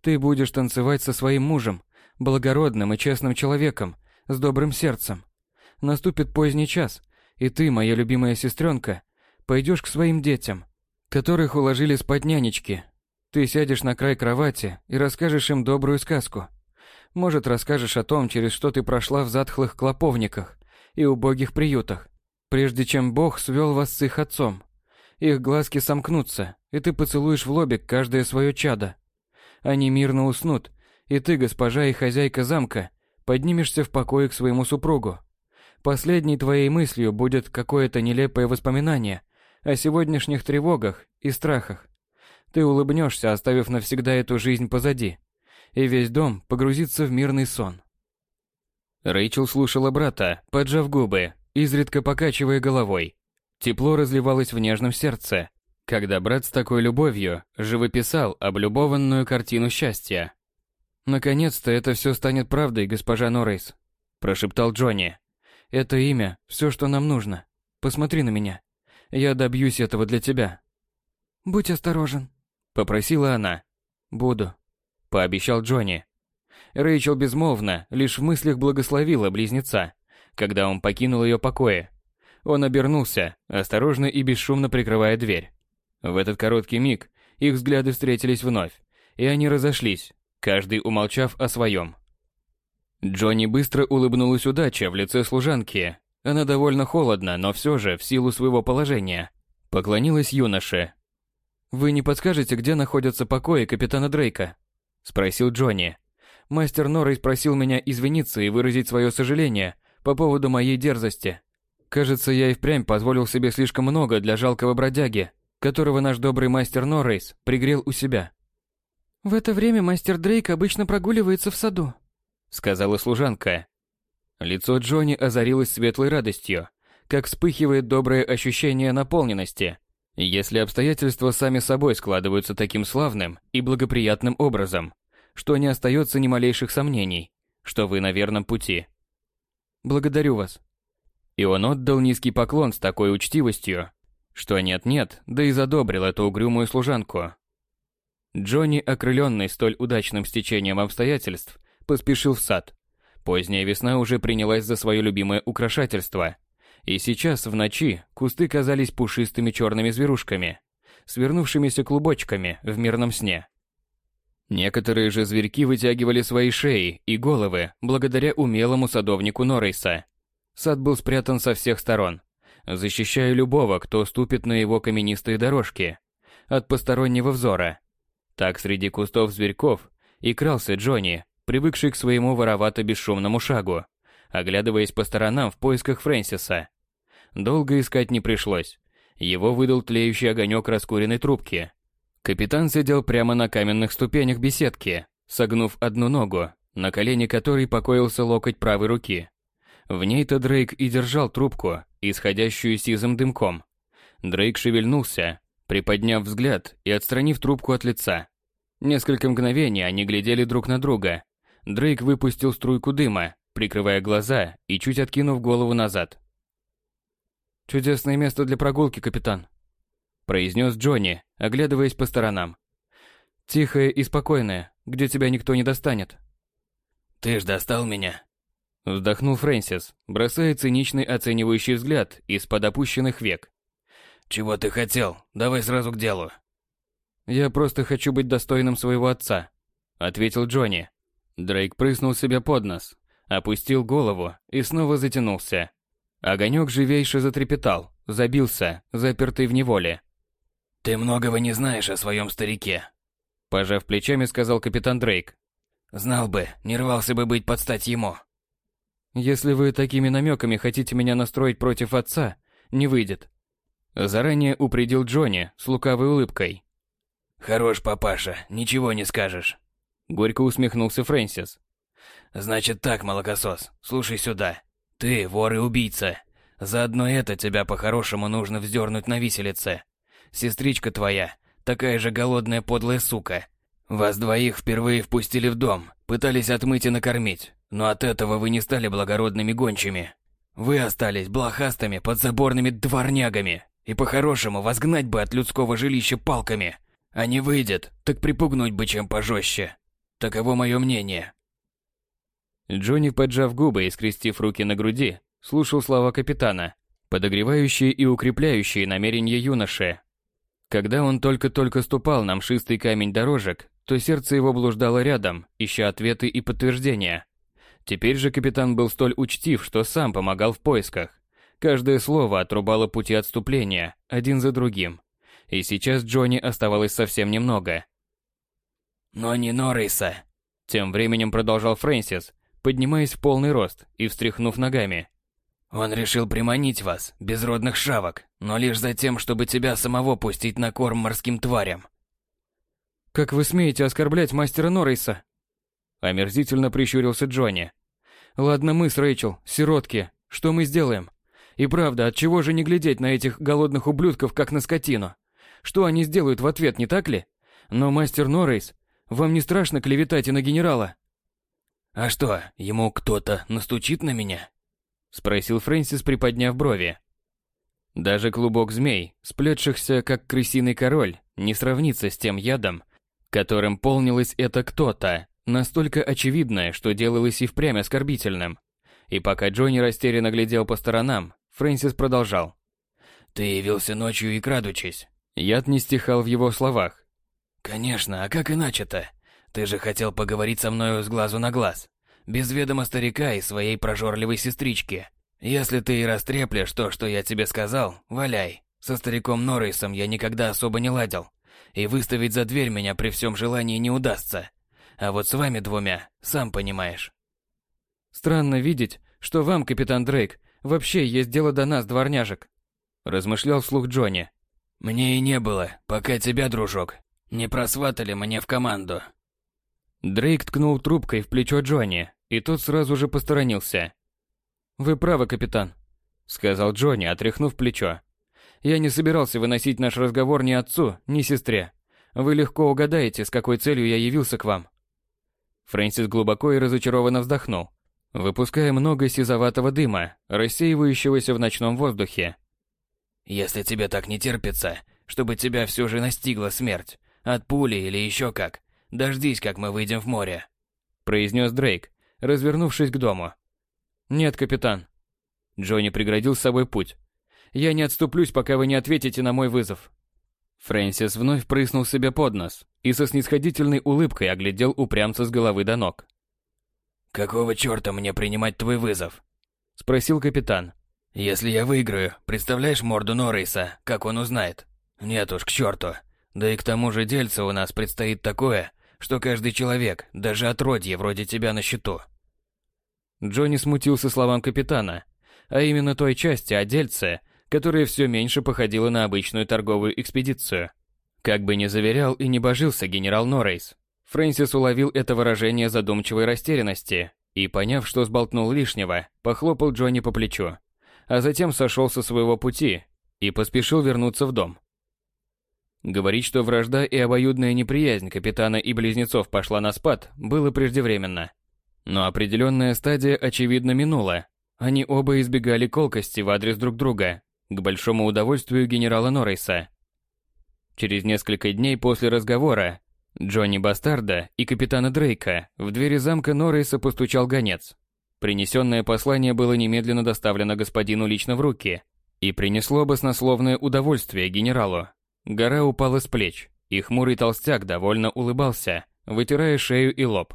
Ты будешь танцевать со своим мужем, благородным и честным человеком, с добрым сердцем. Наступит поздний час, и ты, моя любимая сестренка, пойдешь к своим детям, которых уложили спать нянечки. Ты сядешь на край кровати и расскажешь им добрую сказку. Может, расскажешь о том, через что ты прошла в затхлых клоповниках и убогих приютах, прежде чем Бог свел вас с их отцом. Их глазки сомкнутся, и ты поцелуешь в лобик каждое свое чадо. Они мирно уснут, и ты, госпожа и хозяйка замка, поднимешься в покое к своему супругу. Последней твоей мыслью будет какое-то нелепое воспоминание о сегодняшних тревогах и страхах. Ты улыбнешься, оставив навсегда эту жизнь позади, и весь дом погрузится в мирный сон. Рэйчел слушала брата, поджав губы, изредка покачивая головой. Тепло разливалось в нежном сердце, когда брат с такой любовью живописал облюбованную картину счастья. «Наконец-то это все станет правдой, госпожа Норрейс», – прошептал Джонни. «Это имя – все, что нам нужно. Посмотри на меня. Я добьюсь этого для тебя». «Будь осторожен», – попросила она. «Буду», – пообещал Джонни. Рэйчел безмолвно, лишь в мыслях благословила близнеца, когда он покинул ее покои. Он обернулся, осторожно и бесшумно прикрывая дверь. В этот короткий миг их взгляды встретились вновь, и они разошлись, каждый умолчав о своем. Джонни быстро улыбнулась удача в лице служанки. Она довольно холодно, но все же, в силу своего положения, поклонилась юноше. «Вы не подскажете, где находятся покои капитана Дрейка?» – спросил Джонни. Мастер Норрей спросил меня извиниться и выразить свое сожаление по поводу моей дерзости. Кажется, я и впрямь позволил себе слишком много для жалкого бродяги, которого наш добрый мастер Норрейс пригрел у себя. «В это время мастер Дрейк обычно прогуливается в саду», — сказала служанка. Лицо Джонни озарилось светлой радостью, как вспыхивает доброе ощущение наполненности, если обстоятельства сами собой складываются таким славным и благоприятным образом, что не остается ни малейших сомнений, что вы на верном пути. Благодарю вас. И он отдал низкий поклон с такой учтивостью, что нет-нет, да и задобрил эту угрюмую служанку, Джонни, окрыленный столь удачным стечением обстоятельств, поспешил в сад. Поздняя весна уже принялась за свое любимое украшательство. И сейчас, в ночи, кусты казались пушистыми черными зверушками, свернувшимися клубочками в мирном сне. Некоторые же зверьки вытягивали свои шеи и головы благодаря умелому садовнику Норрейса. Сад был спрятан со всех сторон, защищая любого, кто ступит на его каменистые дорожки, от постороннего взора. Так среди кустов зверьков и крался Джонни, привыкший к своему воровато-бесшумному шагу, оглядываясь по сторонам в поисках Фрэнсиса. Долго искать не пришлось. Его выдал тлеющий огонек раскуренной трубки. Капитан сидел прямо на каменных ступенях беседки, согнув одну ногу, на колене которой покоился локоть правой руки. В ней-то Дрейк и держал трубку, исходящую сизым дымком. Дрейк шевельнулся, приподняв взгляд и отстранив трубку от лица. Несколько мгновений они глядели друг на друга. Дрейк выпустил струйку дыма, прикрывая глаза и чуть откинув голову назад. «Чудесное место для прогулки, капитан», – произнес Джонни, оглядываясь по сторонам. Тихая и спокойная, где тебя никто не достанет. Ты ж достал меня. Вздохнул Фрэнсис, бросая циничный оценивающий взгляд из-под опущенных век. Чего ты хотел? Давай сразу к делу. Я просто хочу быть достойным своего отца, ответил Джонни. Дрейк прыснул себе под нос, опустил голову и снова затянулся. Огонек живейше затрепетал, забился, запертый в неволе. «Ты многого не знаешь о своем старике», – пожав плечами, сказал капитан Дрейк. «Знал бы, не рвался бы быть под стать ему». «Если вы такими намеками хотите меня настроить против отца, не выйдет». Заранее упредил Джонни с лукавой улыбкой. «Хорош, папаша, ничего не скажешь». Горько усмехнулся Фрэнсис. «Значит так, молокосос, слушай сюда. Ты вор и убийца. Заодно это тебя по-хорошему нужно вздернуть на виселице. Сестричка твоя, такая же голодная подлая сука. Вас двоих впервые впустили в дом, пытались отмыть и накормить, но от этого вы не стали благородными гончими. Вы остались блохастыми подзаборными дворнягами, и по-хорошему вас гнать бы от людского жилища палками. А не выйдет, так припугнуть бы чем пожестче. Таково мое мнение. Джонни, поджав губы и скрестив руки на груди, слушал слова капитана, подогревающие и укрепляющие намерения юноши. Когда он только-только ступал на мшистый камень дорожек, то сердце его блуждало рядом, ища ответы и подтверждения. Теперь же капитан был столь учтив, что сам помогал в поисках. Каждое слово отрубало пути отступления, один за другим. И сейчас Джонни оставалось совсем немного. «Но не Норриса», — тем временем продолжал Фрэнсис, поднимаясь в полный рост и встряхнув ногами. Он решил приманить вас, безродных шавок, но лишь за тем, чтобы тебя самого пустить на корм морским тварям. Как вы смеете оскорблять мастера Норриса? Омерзительно прищурился Джонни. Ладно мы с Рэйчел, сиротки, что мы сделаем? И правда, от чего же не глядеть на этих голодных ублюдков, как на скотину? Что они сделают в ответ, не так ли? Но мастер Норрис, вам не страшно клеветать и на генерала? А что, ему кто-то настучит на меня? Спросил Фрэнсис, приподняв брови. Даже клубок змей, сплетшихся как крысиный король, не сравнится с тем ядом, которым полнилось это кто-то, настолько очевидное, что делалось и впрямь оскорбительным. И пока Джонни растерянно глядел по сторонам, Фрэнсис продолжал. «Ты явился ночью и крадучись». Яд не стихал в его словах. «Конечно, а как иначе-то? Ты же хотел поговорить со мною с глазу на глаз без ведома старика и своей прожорливой сестрички. Если ты и растреплешь то, что я тебе сказал, валяй. Со стариком Норрисом я никогда особо не ладил. И выставить за дверь меня при всем желании не удастся. А вот с вами двумя, сам понимаешь. Странно видеть, что вам, капитан Дрейк, вообще есть дело до нас, дворняжек. Размышлял вслух Джонни. Мне и не было, пока тебя, дружок, не просватали мне в команду. Дрейк ткнул трубкой в плечо Джонни, и тот сразу же посторонился. «Вы правы, капитан», — сказал Джонни, отряхнув плечо. «Я не собирался выносить наш разговор ни отцу, ни сестре. Вы легко угадаете, с какой целью я явился к вам». Фрэнсис глубоко и разочарованно вздохнул, выпуская много сизоватого дыма, рассеивающегося в ночном воздухе. «Если тебе так не терпится, чтобы тебя все же настигла смерть, от пули или еще как, Дождись, как мы выйдем в море», — произнес Дрейк, развернувшись к дому. «Нет, капитан». Джонни преградил с собой путь. «Я не отступлюсь, пока вы не ответите на мой вызов». Фрэнсис вновь прыснул себе под нос и со снисходительной улыбкой оглядел упрямца с головы до ног. «Какого черта мне принимать твой вызов?» — спросил капитан. «Если я выиграю, представляешь морду Норриса, как он узнает? Нет уж, к черту. Да и к тому же дельце у нас предстоит такое, что каждый человек, даже отродье вроде тебя на счету. Джонни смутился словам капитана, а именно той части о которая все меньше походила на обычную торговую экспедицию. Как бы ни заверял и не божился генерал Норрейс, Фрэнсис уловил это выражение задумчивой растерянности и, поняв, что сболтнул лишнего, похлопал Джонни по плечу, а затем сошел со своего пути и поспешил вернуться в дом. Говорить, что вражда и обоюдная неприязнь капитана и близнецов пошла на спад, было преждевременно. Но определенная стадия очевидно минула. Они оба избегали колкости в адрес друг друга, к большому удовольствию генерала Норриса. Через несколько дней после разговора Джонни Бастарда и капитана Дрейка в двери замка Норриса постучал гонец. Принесенное послание было немедленно доставлено господину лично в руки и принесло баснословное удовольствие генералу. Гора упала с плеч, и хмурый толстяк довольно улыбался, вытирая шею и лоб.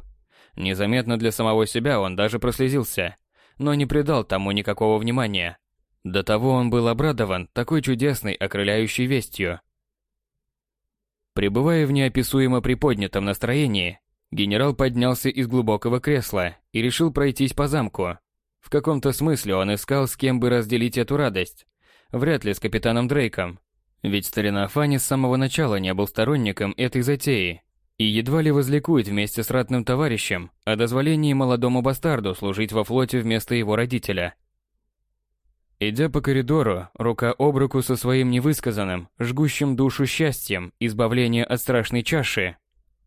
Незаметно для самого себя он даже прослезился, но не придал тому никакого внимания. До того он был обрадован такой чудесной окрыляющей вестью. Пребывая в неописуемо приподнятом настроении, генерал поднялся из глубокого кресла и решил пройтись по замку. В каком-то смысле он искал, с кем бы разделить эту радость. Вряд ли с капитаном Дрейком. Ведь старина Фанни с самого начала не был сторонником этой затеи и едва ли возликует вместе с ратным товарищем о дозволении молодому бастарду служить во флоте вместо его родителя – Идя по коридору, рука об руку со своим невысказанным, жгущим душу счастьем избавления от страшной чаши,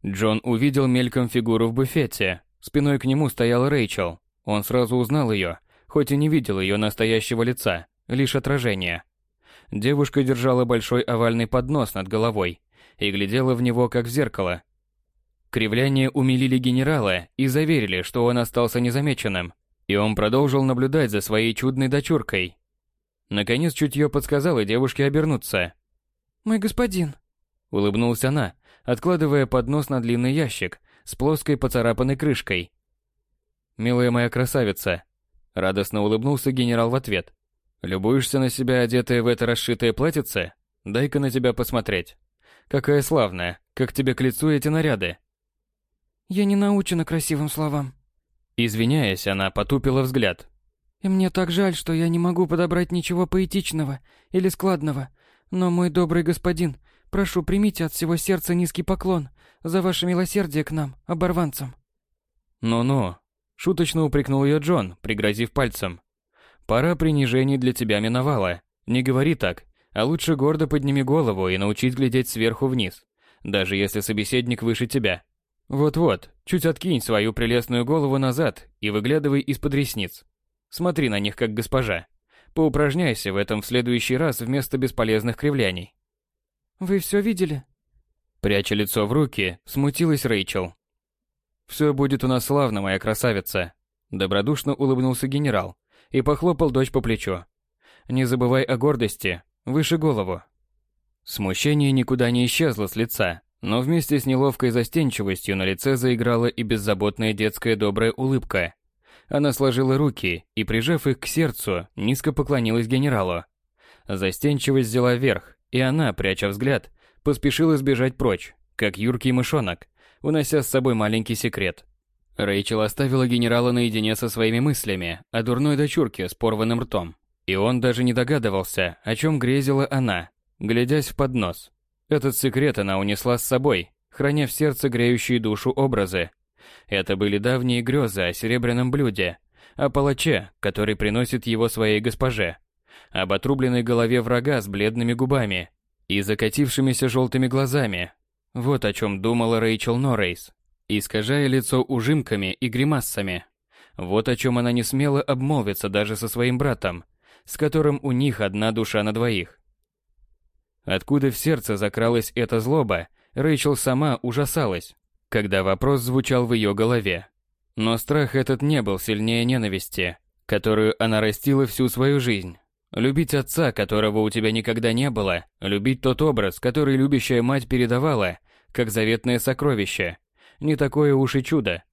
Джон увидел мельком фигуру в буфете. Спиной к нему стояла Рэйчел. Он сразу узнал ее, хоть и не видел ее настоящего лица, лишь отражение. Девушка держала большой овальный поднос над головой и глядела в него, как в зеркало. Кривляния умилили генерала и заверили, что он остался незамеченным, и он продолжил наблюдать за своей чудной дочуркой, Наконец чутье подсказало девушке обернуться. «Мой господин», — улыбнулась она, откладывая поднос на длинный ящик с плоской поцарапанной крышкой. «Милая моя красавица», — радостно улыбнулся генерал в ответ. «Любуешься на себя, одетая в это расшитое платьице? Дай-ка на тебя посмотреть. Какая славная, как тебе к лицу эти наряды». «Я не научена красивым словам». Извиняясь, она потупила взгляд, и мне так жаль, что я не могу подобрать ничего поэтичного или складного. Но, мой добрый господин, прошу, примите от всего сердца низкий поклон за ваше милосердие к нам, оборванцам. Ну-ну, шуточно упрекнул ее Джон, пригрозив пальцем. Пора принижений для тебя миновала. Не говори так, а лучше гордо подними голову и научись глядеть сверху вниз, даже если собеседник выше тебя. Вот-вот, чуть откинь свою прелестную голову назад и выглядывай из-под ресниц. Смотри на них как госпожа. Поупражняйся в этом в следующий раз вместо бесполезных кривляний. Вы все видели? Пряча лицо в руки, смутилась Рэйчел. Все будет у нас славно, моя красавица. Добродушно улыбнулся генерал и похлопал дочь по плечу. Не забывай о гордости, выше голову. Смущение никуда не исчезло с лица, но вместе с неловкой застенчивостью на лице заиграла и беззаботная детская добрая улыбка. Она сложила руки и, прижав их к сердцу, низко поклонилась генералу. Застенчивость взяла верх, и она, пряча взгляд, поспешила сбежать прочь, как юркий мышонок, унося с собой маленький секрет. Рэйчел оставила генерала наедине со своими мыслями о дурной дочурке с порванным ртом. И он даже не догадывался, о чем грезила она, глядясь в поднос. Этот секрет она унесла с собой, храня в сердце греющие душу образы, это были давние грезы о серебряном блюде, о палаче, который приносит его своей госпоже, об отрубленной голове врага с бледными губами и закатившимися желтыми глазами. Вот о чем думала Рэйчел Норрейс, искажая лицо ужимками и гримассами. Вот о чем она не смела обмолвиться даже со своим братом, с которым у них одна душа на двоих. Откуда в сердце закралась эта злоба, Рэйчел сама ужасалась когда вопрос звучал в ее голове. Но страх этот не был сильнее ненависти, которую она растила всю свою жизнь. Любить отца, которого у тебя никогда не было, любить тот образ, который любящая мать передавала, как заветное сокровище. Не такое уж и чудо.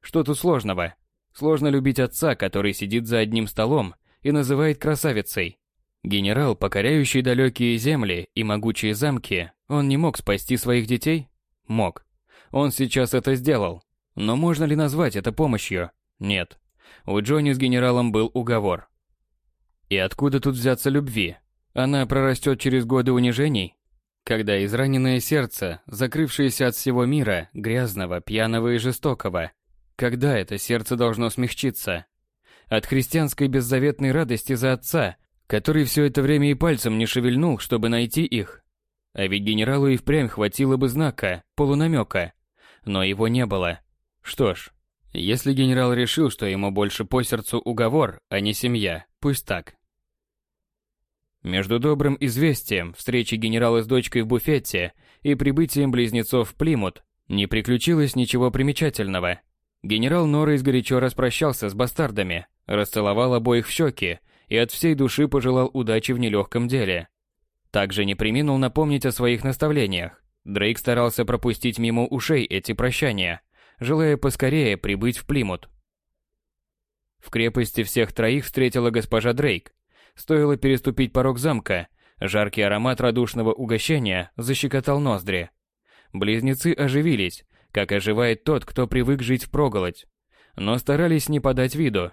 Что тут сложного? Сложно любить отца, который сидит за одним столом и называет красавицей. Генерал, покоряющий далекие земли и могучие замки, он не мог спасти своих детей? Мог. Он сейчас это сделал. Но можно ли назвать это помощью? Нет. У Джонни с генералом был уговор. И откуда тут взяться любви? Она прорастет через годы унижений? Когда израненное сердце, закрывшееся от всего мира, грязного, пьяного и жестокого, когда это сердце должно смягчиться? От христианской беззаветной радости за отца, который все это время и пальцем не шевельнул, чтобы найти их. А ведь генералу и впрямь хватило бы знака, полунамека, но его не было. Что ж, если генерал решил, что ему больше по сердцу уговор, а не семья, пусть так. Между добрым известием, встречи генерала с дочкой в буфете и прибытием близнецов в Плимут, Не приключилось ничего примечательного. Генерал Норрейс горячо распрощался с бастардами, расцеловал обоих в щеки и от всей души пожелал удачи в нелегком деле. Также не приминул напомнить о своих наставлениях. Дрейк старался пропустить мимо ушей эти прощания, желая поскорее прибыть в Плимут. В крепости всех троих встретила госпожа Дрейк. Стоило переступить порог замка, жаркий аромат радушного угощения защекотал ноздри. Близнецы оживились, как оживает тот, кто привык жить в проголодь. Но старались не подать виду.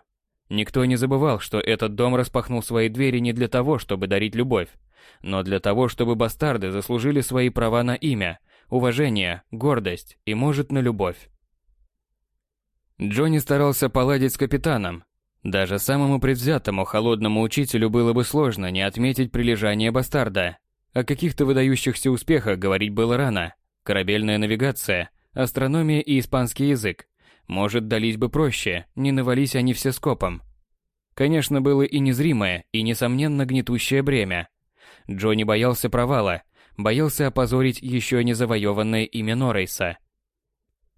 Никто не забывал, что этот дом распахнул свои двери не для того, чтобы дарить любовь, но для того, чтобы бастарды заслужили свои права на имя, уважение, гордость и, может, на любовь. Джонни старался поладить с капитаном. Даже самому предвзятому холодному учителю было бы сложно не отметить прилежание бастарда. О каких-то выдающихся успехах говорить было рано. Корабельная навигация, астрономия и испанский язык. Может, дались бы проще, не навались они все скопом. Конечно, было и незримое, и, несомненно, гнетущее бремя. Джонни боялся провала, боялся опозорить еще не завоеванное имя Норрейса.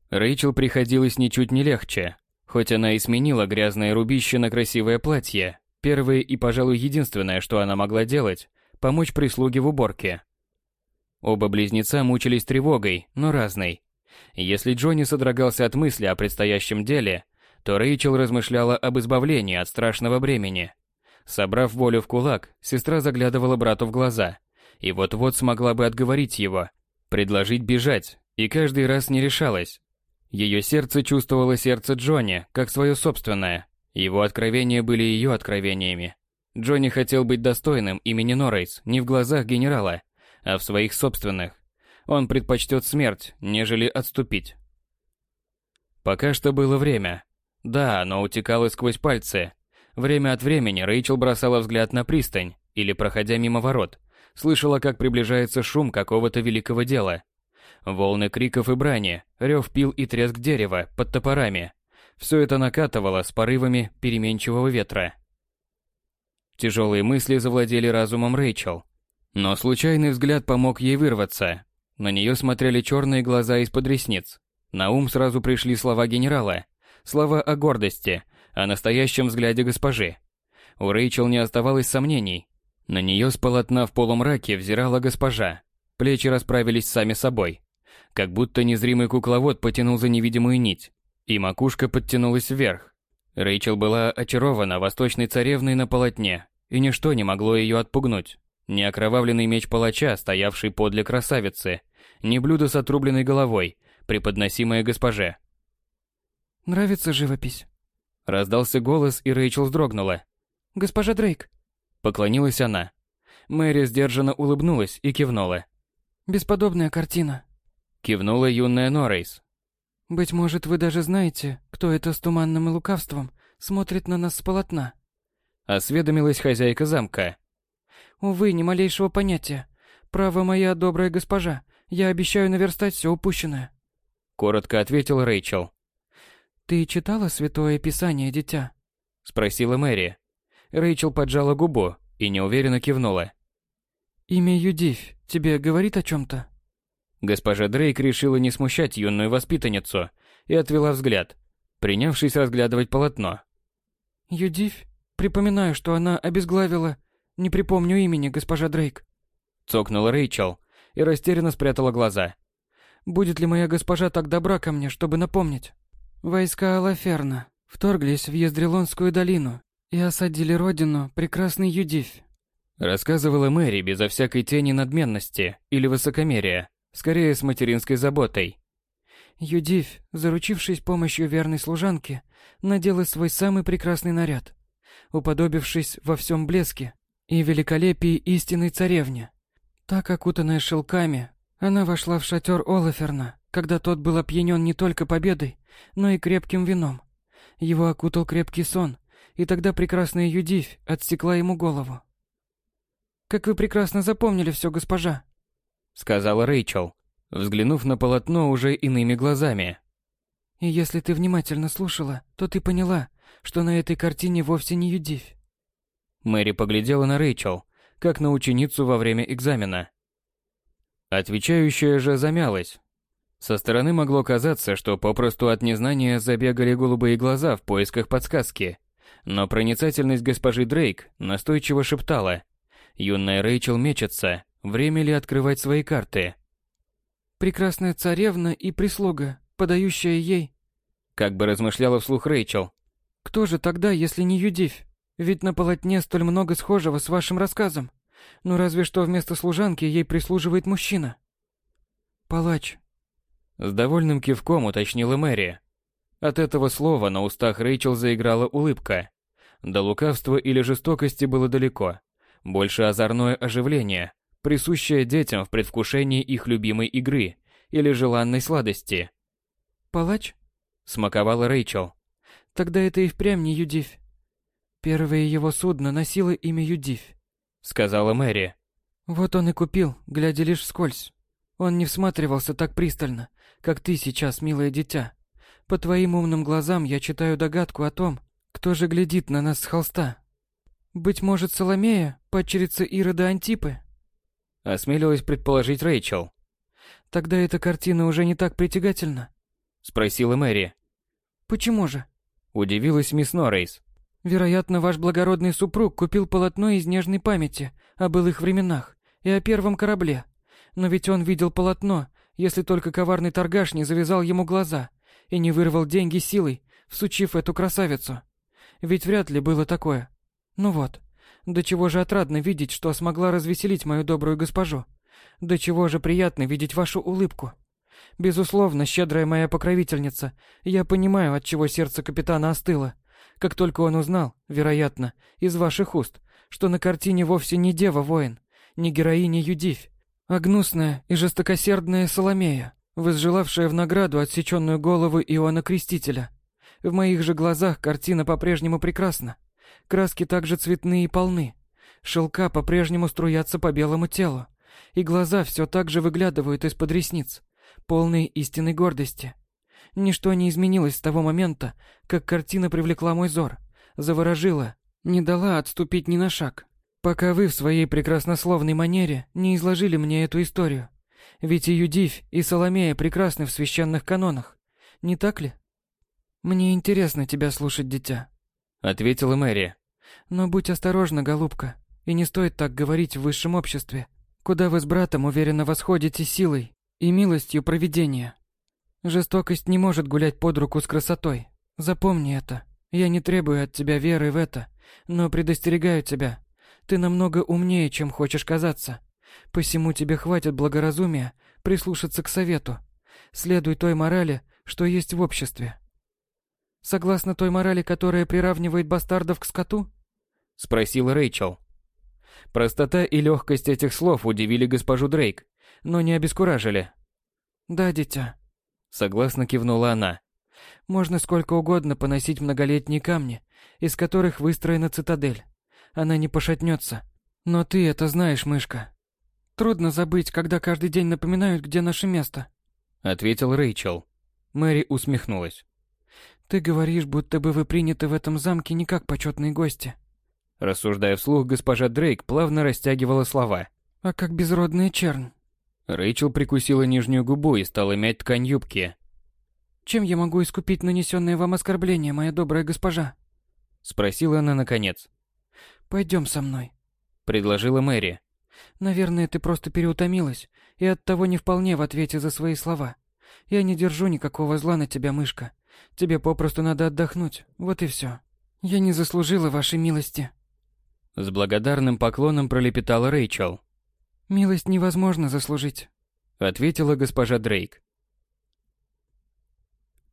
Рэйчел приходилось ничуть не легче. Хоть она и сменила грязное рубище на красивое платье, первое и, пожалуй, единственное, что она могла делать – помочь прислуге в уборке. Оба близнеца мучились тревогой, но разной. Если Джонни содрогался от мысли о предстоящем деле, то Рэйчел размышляла об избавлении от страшного бремени. Собрав волю в кулак, сестра заглядывала брату в глаза и вот-вот смогла бы отговорить его, предложить бежать, и каждый раз не решалась. Ее сердце чувствовало сердце Джонни, как свое собственное. Его откровения были ее откровениями. Джонни хотел быть достойным имени Норрейс не в глазах генерала, а в своих собственных. Он предпочтет смерть, нежели отступить. Пока что было время. Да, оно утекало сквозь пальцы, Время от времени Рэйчел бросала взгляд на пристань или, проходя мимо ворот, слышала, как приближается шум какого-то великого дела. Волны криков и брани, рев пил и треск дерева под топорами. Все это накатывало с порывами переменчивого ветра. Тяжелые мысли завладели разумом Рэйчел. Но случайный взгляд помог ей вырваться. На нее смотрели черные глаза из-под ресниц. На ум сразу пришли слова генерала. Слова о гордости, о настоящем взгляде госпожи. У Рэйчел не оставалось сомнений. На нее с полотна в полумраке взирала госпожа. Плечи расправились сами собой. Как будто незримый кукловод потянул за невидимую нить, и макушка подтянулась вверх. Рэйчел была очарована восточной царевной на полотне, и ничто не могло ее отпугнуть. Ни окровавленный меч палача, стоявший подле красавицы, ни блюдо с отрубленной головой, преподносимое госпоже. «Нравится живопись?» Раздался голос, и Рэйчел вздрогнула. «Госпожа Дрейк!» Поклонилась она. Мэри сдержанно улыбнулась и кивнула. «Бесподобная картина!» Кивнула юная Норрейс. «Быть может, вы даже знаете, кто это с туманным и лукавством смотрит на нас с полотна?» Осведомилась хозяйка замка. «Увы, ни малейшего понятия. Право, моя добрая госпожа, я обещаю наверстать все упущенное». Коротко ответил Рэйчел. «Ты читала Святое Писание, дитя?» Спросила Мэри. Рэйчел поджала губу и неуверенно кивнула. «Имя Юдивь тебе говорит о чем-то?» Госпожа Дрейк решила не смущать юную воспитанницу и отвела взгляд, принявшись разглядывать полотно. «Юдивь? Припоминаю, что она обезглавила... Не припомню имени, госпожа Дрейк». Цокнула Рэйчел и растерянно спрятала глаза. «Будет ли моя госпожа так добра ко мне, чтобы напомнить?» Войска Алаферна вторглись в Ездрелонскую долину и осадили родину прекрасный Юдивь. Рассказывала Мэри безо всякой тени надменности или высокомерия, скорее с материнской заботой. Юдивь, заручившись помощью верной служанки, надела свой самый прекрасный наряд, уподобившись во всем блеске и великолепии истинной царевне. Так, окутанная шелками, она вошла в шатер Олаферна, когда тот был опьянен не только победой, но и крепким вином. Его окутал крепкий сон, и тогда прекрасная Юдивь отсекла ему голову. «Как вы прекрасно запомнили все, госпожа!» — сказала Рэйчел, взглянув на полотно уже иными глазами. «И если ты внимательно слушала, то ты поняла, что на этой картине вовсе не Юдивь». Мэри поглядела на Рэйчел, как на ученицу во время экзамена. Отвечающая же замялась, Со стороны могло казаться, что попросту от незнания забегали голубые глаза в поисках подсказки. Но проницательность госпожи Дрейк настойчиво шептала. Юная Рэйчел мечется, время ли открывать свои карты. «Прекрасная царевна и прислуга, подающая ей...» Как бы размышляла вслух Рэйчел. «Кто же тогда, если не Юдивь? Ведь на полотне столь много схожего с вашим рассказом. Ну разве что вместо служанки ей прислуживает мужчина». «Палач, с довольным кивком уточнила Мэри. От этого слова на устах Рэйчел заиграла улыбка. До лукавства или жестокости было далеко. Больше озорное оживление, присущее детям в предвкушении их любимой игры или желанной сладости. «Палач?» — смаковала Рэйчел. «Тогда это и впрямь не Юдивь. Первое его судно носило имя Юдивь», — сказала Мэри. «Вот он и купил, глядя лишь вскользь. Он не всматривался так пристально, как ты сейчас, милое дитя. По твоим умным глазам я читаю догадку о том, кто же глядит на нас с холста. Быть может, Соломея, падчерица Ирода Антипы? Осмелилась предположить Рэйчел. Тогда эта картина уже не так притягательна? Спросила Мэри. Почему же? Удивилась мисс Норрейс. Вероятно, ваш благородный супруг купил полотно из нежной памяти о былых временах и о первом корабле. Но ведь он видел полотно, если только коварный торгаш не завязал ему глаза и не вырвал деньги силой, всучив эту красавицу. Ведь вряд ли было такое. Ну вот, до чего же отрадно видеть, что смогла развеселить мою добрую госпожу. До чего же приятно видеть вашу улыбку. Безусловно, щедрая моя покровительница, я понимаю, от чего сердце капитана остыло. Как только он узнал, вероятно, из ваших уст, что на картине вовсе не дева-воин, не героиня Юдивь, а гнусная и жестокосердная Соломея, возжелавшая в награду отсеченную голову Иоанна Крестителя. В моих же глазах картина по-прежнему прекрасна. Краски также цветные и полны. Шелка по-прежнему струятся по белому телу. И глаза все так же выглядывают из-под ресниц, полные истинной гордости. Ничто не изменилось с того момента, как картина привлекла мой взор, заворожила, не дала отступить ни на шаг пока вы в своей прекраснословной манере не изложили мне эту историю. Ведь и Юдивь, и Соломея прекрасны в священных канонах, не так ли? Мне интересно тебя слушать, дитя, ответила Мэри. Но будь осторожна, голубка, и не стоит так говорить в высшем обществе, куда вы с братом уверенно восходите силой и милостью провидения. Жестокость не может гулять под руку с красотой. Запомни это. Я не требую от тебя веры в это, но предостерегаю тебя, ты намного умнее, чем хочешь казаться. Посему тебе хватит благоразумия прислушаться к совету. Следуй той морали, что есть в обществе. Согласно той морали, которая приравнивает бастардов к скоту? Спросила Рэйчел. Простота и легкость этих слов удивили госпожу Дрейк, но не обескуражили. Да, дитя. Согласно кивнула она. Можно сколько угодно поносить многолетние камни, из которых выстроена цитадель она не пошатнется. Но ты это знаешь, мышка. Трудно забыть, когда каждый день напоминают, где наше место. Ответил Рэйчел. Мэри усмехнулась. Ты говоришь, будто бы вы приняты в этом замке не как почетные гости. Рассуждая вслух, госпожа Дрейк плавно растягивала слова. А как безродная чернь. Рэйчел прикусила нижнюю губу и стала мять ткань юбки. «Чем я могу искупить нанесенное вам оскорбление, моя добрая госпожа?» Спросила она наконец. Пойдем со мной, предложила Мэри. Наверное, ты просто переутомилась и оттого не вполне в ответе за свои слова. Я не держу никакого зла на тебя, мышка. Тебе попросту надо отдохнуть. Вот и все. Я не заслужила вашей милости. С благодарным поклоном пролепетала Рэйчел. Милость невозможно заслужить, ответила госпожа Дрейк.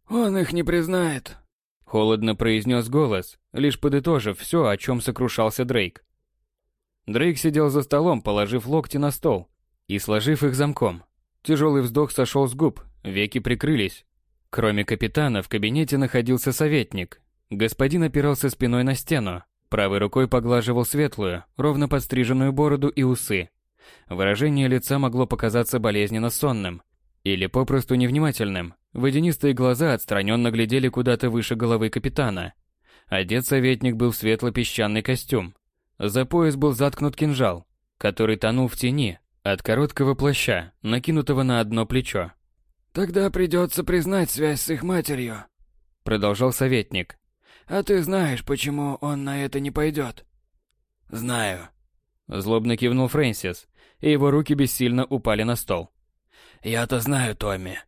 Он их не признает, Холодно произнес голос, лишь подытожив все, о чем сокрушался Дрейк. Дрейк сидел за столом, положив локти на стол и сложив их замком. Тяжелый вздох сошел с губ, веки прикрылись. Кроме капитана в кабинете находился советник. Господин опирался спиной на стену, правой рукой поглаживал светлую, ровно подстриженную бороду и усы. Выражение лица могло показаться болезненно сонным или попросту невнимательным. Водянистые глаза отстраненно глядели куда-то выше головы капитана. Одет советник был в светло-песчаный костюм. За пояс был заткнут кинжал, который тонул в тени от короткого плаща, накинутого на одно плечо. Тогда придется признать связь с их матерью, продолжал советник. А ты знаешь, почему он на это не пойдет? Знаю. Злобно кивнул Фрэнсис, и его руки бессильно упали на стол. Я-то знаю Томми.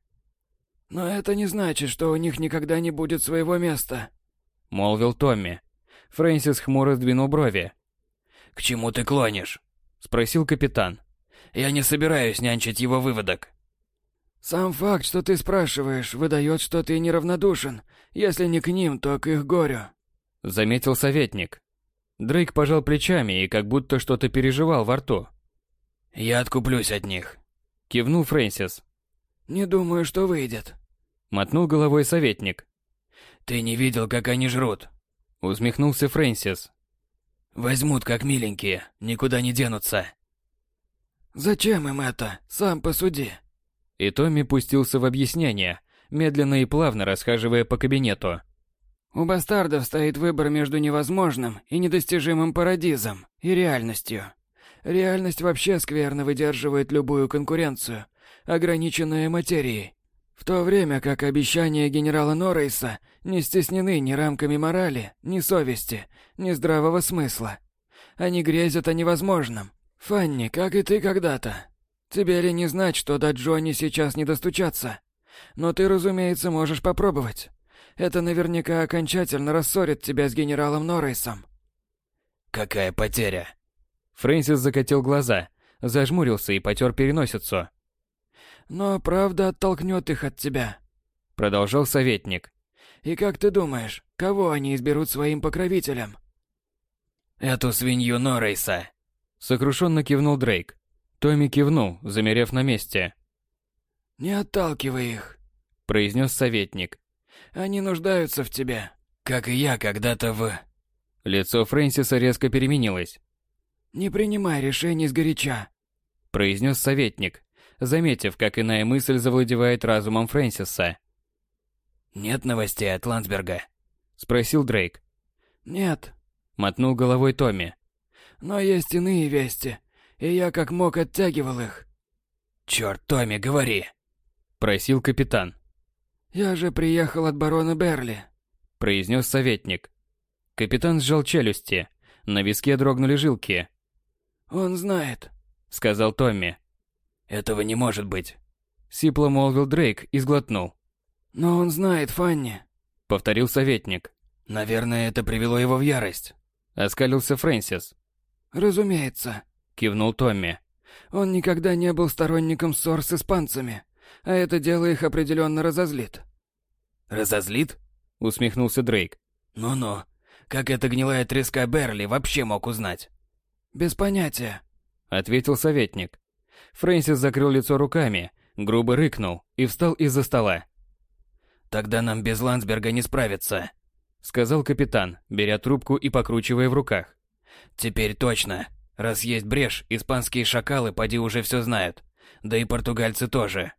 Но это не значит, что у них никогда не будет своего места, молвил Томми. Фрэнсис хмуро сдвинул брови. К чему ты клонишь? спросил капитан. Я не собираюсь нянчить его выводок. Сам факт, что ты спрашиваешь, выдает, что ты неравнодушен, если не к ним, то к их горю. Заметил советник. Дрейк пожал плечами и как будто что-то переживал во рту. Я откуплюсь от них. Кивнул Фрэнсис. Не думаю, что выйдет. Мотнул головой советник. Ты не видел, как они жрут? Усмехнулся Фрэнсис. Возьмут как миленькие, никуда не денутся. Зачем им это? Сам посуди. И Томми пустился в объяснение, медленно и плавно расхаживая по кабинету. У бастардов стоит выбор между невозможным и недостижимым парадизом и реальностью. Реальность вообще скверно выдерживает любую конкуренцию, ограниченная материей. В то время как обещания генерала Норрейса не стеснены ни рамками морали, ни совести, ни здравого смысла. Они грезят о невозможном, Фанни, как и ты когда-то. Тебе ли не знать, что до Джонни сейчас не достучаться? Но ты, разумеется, можешь попробовать. Это наверняка окончательно рассорит тебя с генералом Норрейсом. Какая потеря? Фрэнсис закатил глаза, зажмурился и потер переносицу. Но правда оттолкнет их от тебя. Продолжал советник. И как ты думаешь, кого они изберут своим покровителем? Эту свинью Норрейса. Сокрушенно кивнул Дрейк. Томми кивнул, замерев на месте. «Не отталкивай их», — произнес советник. «Они нуждаются в тебе». «Как и я когда-то в...» Лицо Фрэнсиса резко переменилось. «Не принимай решений сгоряча», — произнес советник, заметив, как иная мысль завладевает разумом Фрэнсиса. «Нет новостей от Ландсберга?» — спросил Дрейк. «Нет», — мотнул головой Томми. Но есть иные вести, и я как мог оттягивал их. Черт, Томми, говори, просил капитан. Я же приехал от барона Берли, произнес советник. Капитан сжал челюсти, на виске дрогнули жилки. Он знает, сказал Томми. Этого не может быть, сипло молвил Дрейк и сглотнул. Но он знает, Фанни, повторил советник. Наверное, это привело его в ярость, оскалился Фрэнсис. «Разумеется», — кивнул Томми. «Он никогда не был сторонником ссор с испанцами, а это дело их определенно разозлит». «Разозлит?» — усмехнулся Дрейк. «Ну-ну, как эта гнилая треска Берли вообще мог узнать?» «Без понятия», — ответил советник. Фрэнсис закрыл лицо руками, грубо рыкнул и встал из-за стола. «Тогда нам без Ландсберга не справиться», — сказал капитан, беря трубку и покручивая в руках. Теперь точно. Раз есть брешь, испанские шакалы поди уже все знают. Да и португальцы тоже.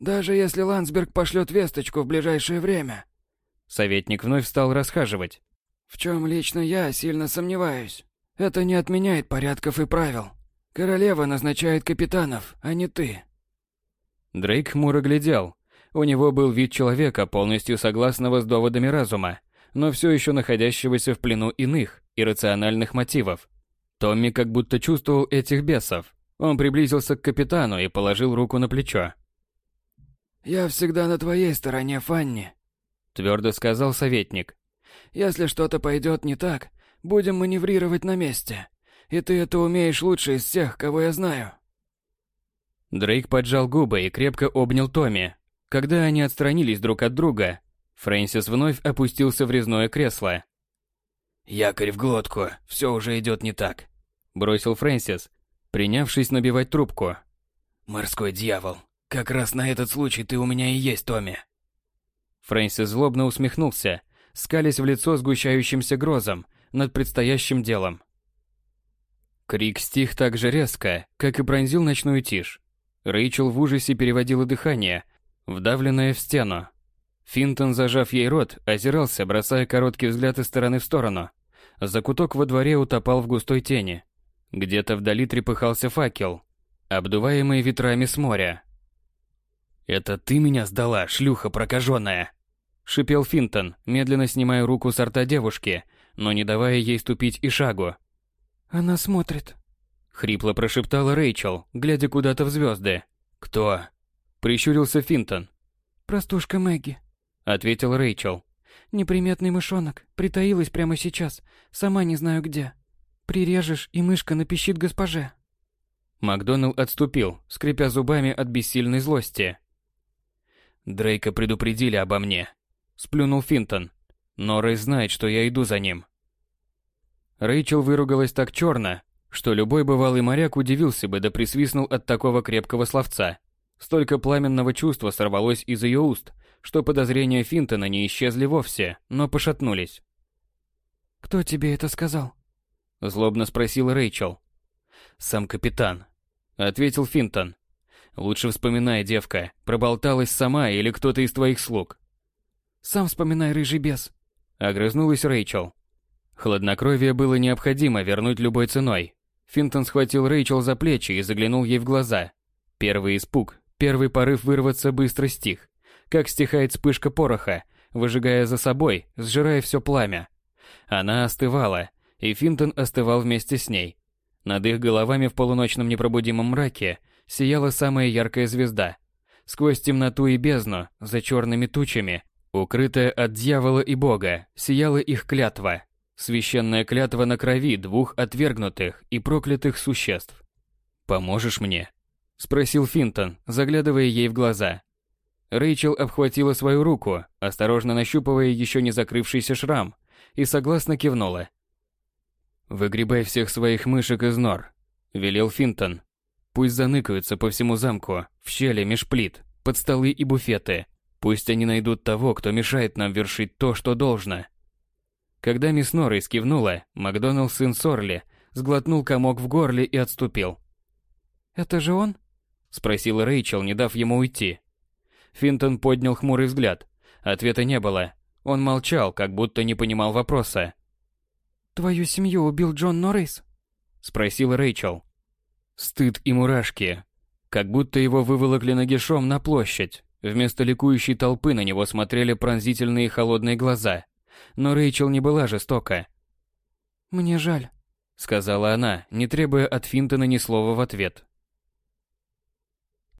Даже если Ландсберг пошлет весточку в ближайшее время. Советник вновь стал расхаживать. В чем лично я сильно сомневаюсь. Это не отменяет порядков и правил. Королева назначает капитанов, а не ты. Дрейк хмуро глядел. У него был вид человека, полностью согласного с доводами разума, но все еще находящегося в плену иных, иррациональных мотивов. Томми как будто чувствовал этих бесов. Он приблизился к капитану и положил руку на плечо. «Я всегда на твоей стороне, Фанни», — твердо сказал советник. «Если что-то пойдет не так, будем маневрировать на месте. И ты это умеешь лучше из всех, кого я знаю». Дрейк поджал губы и крепко обнял Томми. Когда они отстранились друг от друга, Фрэнсис вновь опустился в резное кресло. «Якорь в глотку, все уже идет не так», — бросил Фрэнсис, принявшись набивать трубку. «Морской дьявол, как раз на этот случай ты у меня и есть, Томми». Фрэнсис злобно усмехнулся, скались в лицо сгущающимся грозом над предстоящим делом. Крик стих так же резко, как и пронзил ночную тишь. Рэйчел в ужасе переводила дыхание, вдавленное в стену. Финтон, зажав ей рот, озирался, бросая короткий взгляд из стороны в сторону. Закуток во дворе утопал в густой тени. Где-то вдали трепыхался факел, обдуваемый ветрами с моря. «Это ты меня сдала, шлюха прокаженная!» Шипел Финтон, медленно снимая руку с рта девушки, но не давая ей ступить и шагу. «Она смотрит», — хрипло прошептала Рэйчел, глядя куда-то в звезды. «Кто?» — прищурился Финтон. «Простушка Мэгги», — ответил Рэйчел. «Неприметный мышонок, притаилась прямо сейчас, сама не знаю где. Прирежешь, и мышка напищит госпоже». Макдоналл отступил, скрипя зубами от бессильной злости. Дрейка предупредили обо мне. Сплюнул Финтон. Но Рэй знает, что я иду за ним. Рэйчел выругалась так черно, что любой бывалый моряк удивился бы да присвистнул от такого крепкого словца. Столько пламенного чувства сорвалось из ее уст, что подозрения Финтона не исчезли вовсе, но пошатнулись. «Кто тебе это сказал?» Злобно спросил Рэйчел. «Сам капитан», — ответил Финтон. «Лучше вспоминай, девка, проболталась сама или кто-то из твоих слуг». «Сам вспоминай, рыжий бес», — огрызнулась Рэйчел. Хладнокровие было необходимо вернуть любой ценой. Финтон схватил Рэйчел за плечи и заглянул ей в глаза. Первый испуг, первый порыв вырваться быстро стих, как стихает вспышка пороха, выжигая за собой, сжирая все пламя. Она остывала, и Финтон остывал вместе с ней. Над их головами в полуночном непробудимом мраке сияла самая яркая звезда. Сквозь темноту и бездну, за черными тучами, укрытая от дьявола и бога, сияла их клятва. Священная клятва на крови двух отвергнутых и проклятых существ. «Поможешь мне?» – спросил Финтон, заглядывая ей в глаза. Рэйчел обхватила свою руку, осторожно нащупывая еще не закрывшийся шрам, и согласно кивнула. «Выгребай всех своих мышек из нор», — велел Финтон. «Пусть заныкаются по всему замку, в щели меж плит, под столы и буфеты. Пусть они найдут того, кто мешает нам вершить то, что должно». Когда мисс Норрис кивнула, Макдоналд, сын Сорли, сглотнул комок в горле и отступил. «Это же он?» — спросила Рэйчел, не дав ему уйти. Финтон поднял хмурый взгляд. Ответа не было. Он молчал, как будто не понимал вопроса. «Твою семью убил Джон Норрис?» — спросила Рэйчел. Стыд и мурашки. Как будто его выволокли нагишом на площадь. Вместо ликующей толпы на него смотрели пронзительные холодные глаза. Но Рэйчел не была жестока. «Мне жаль», — сказала она, не требуя от Финтона ни слова в ответ.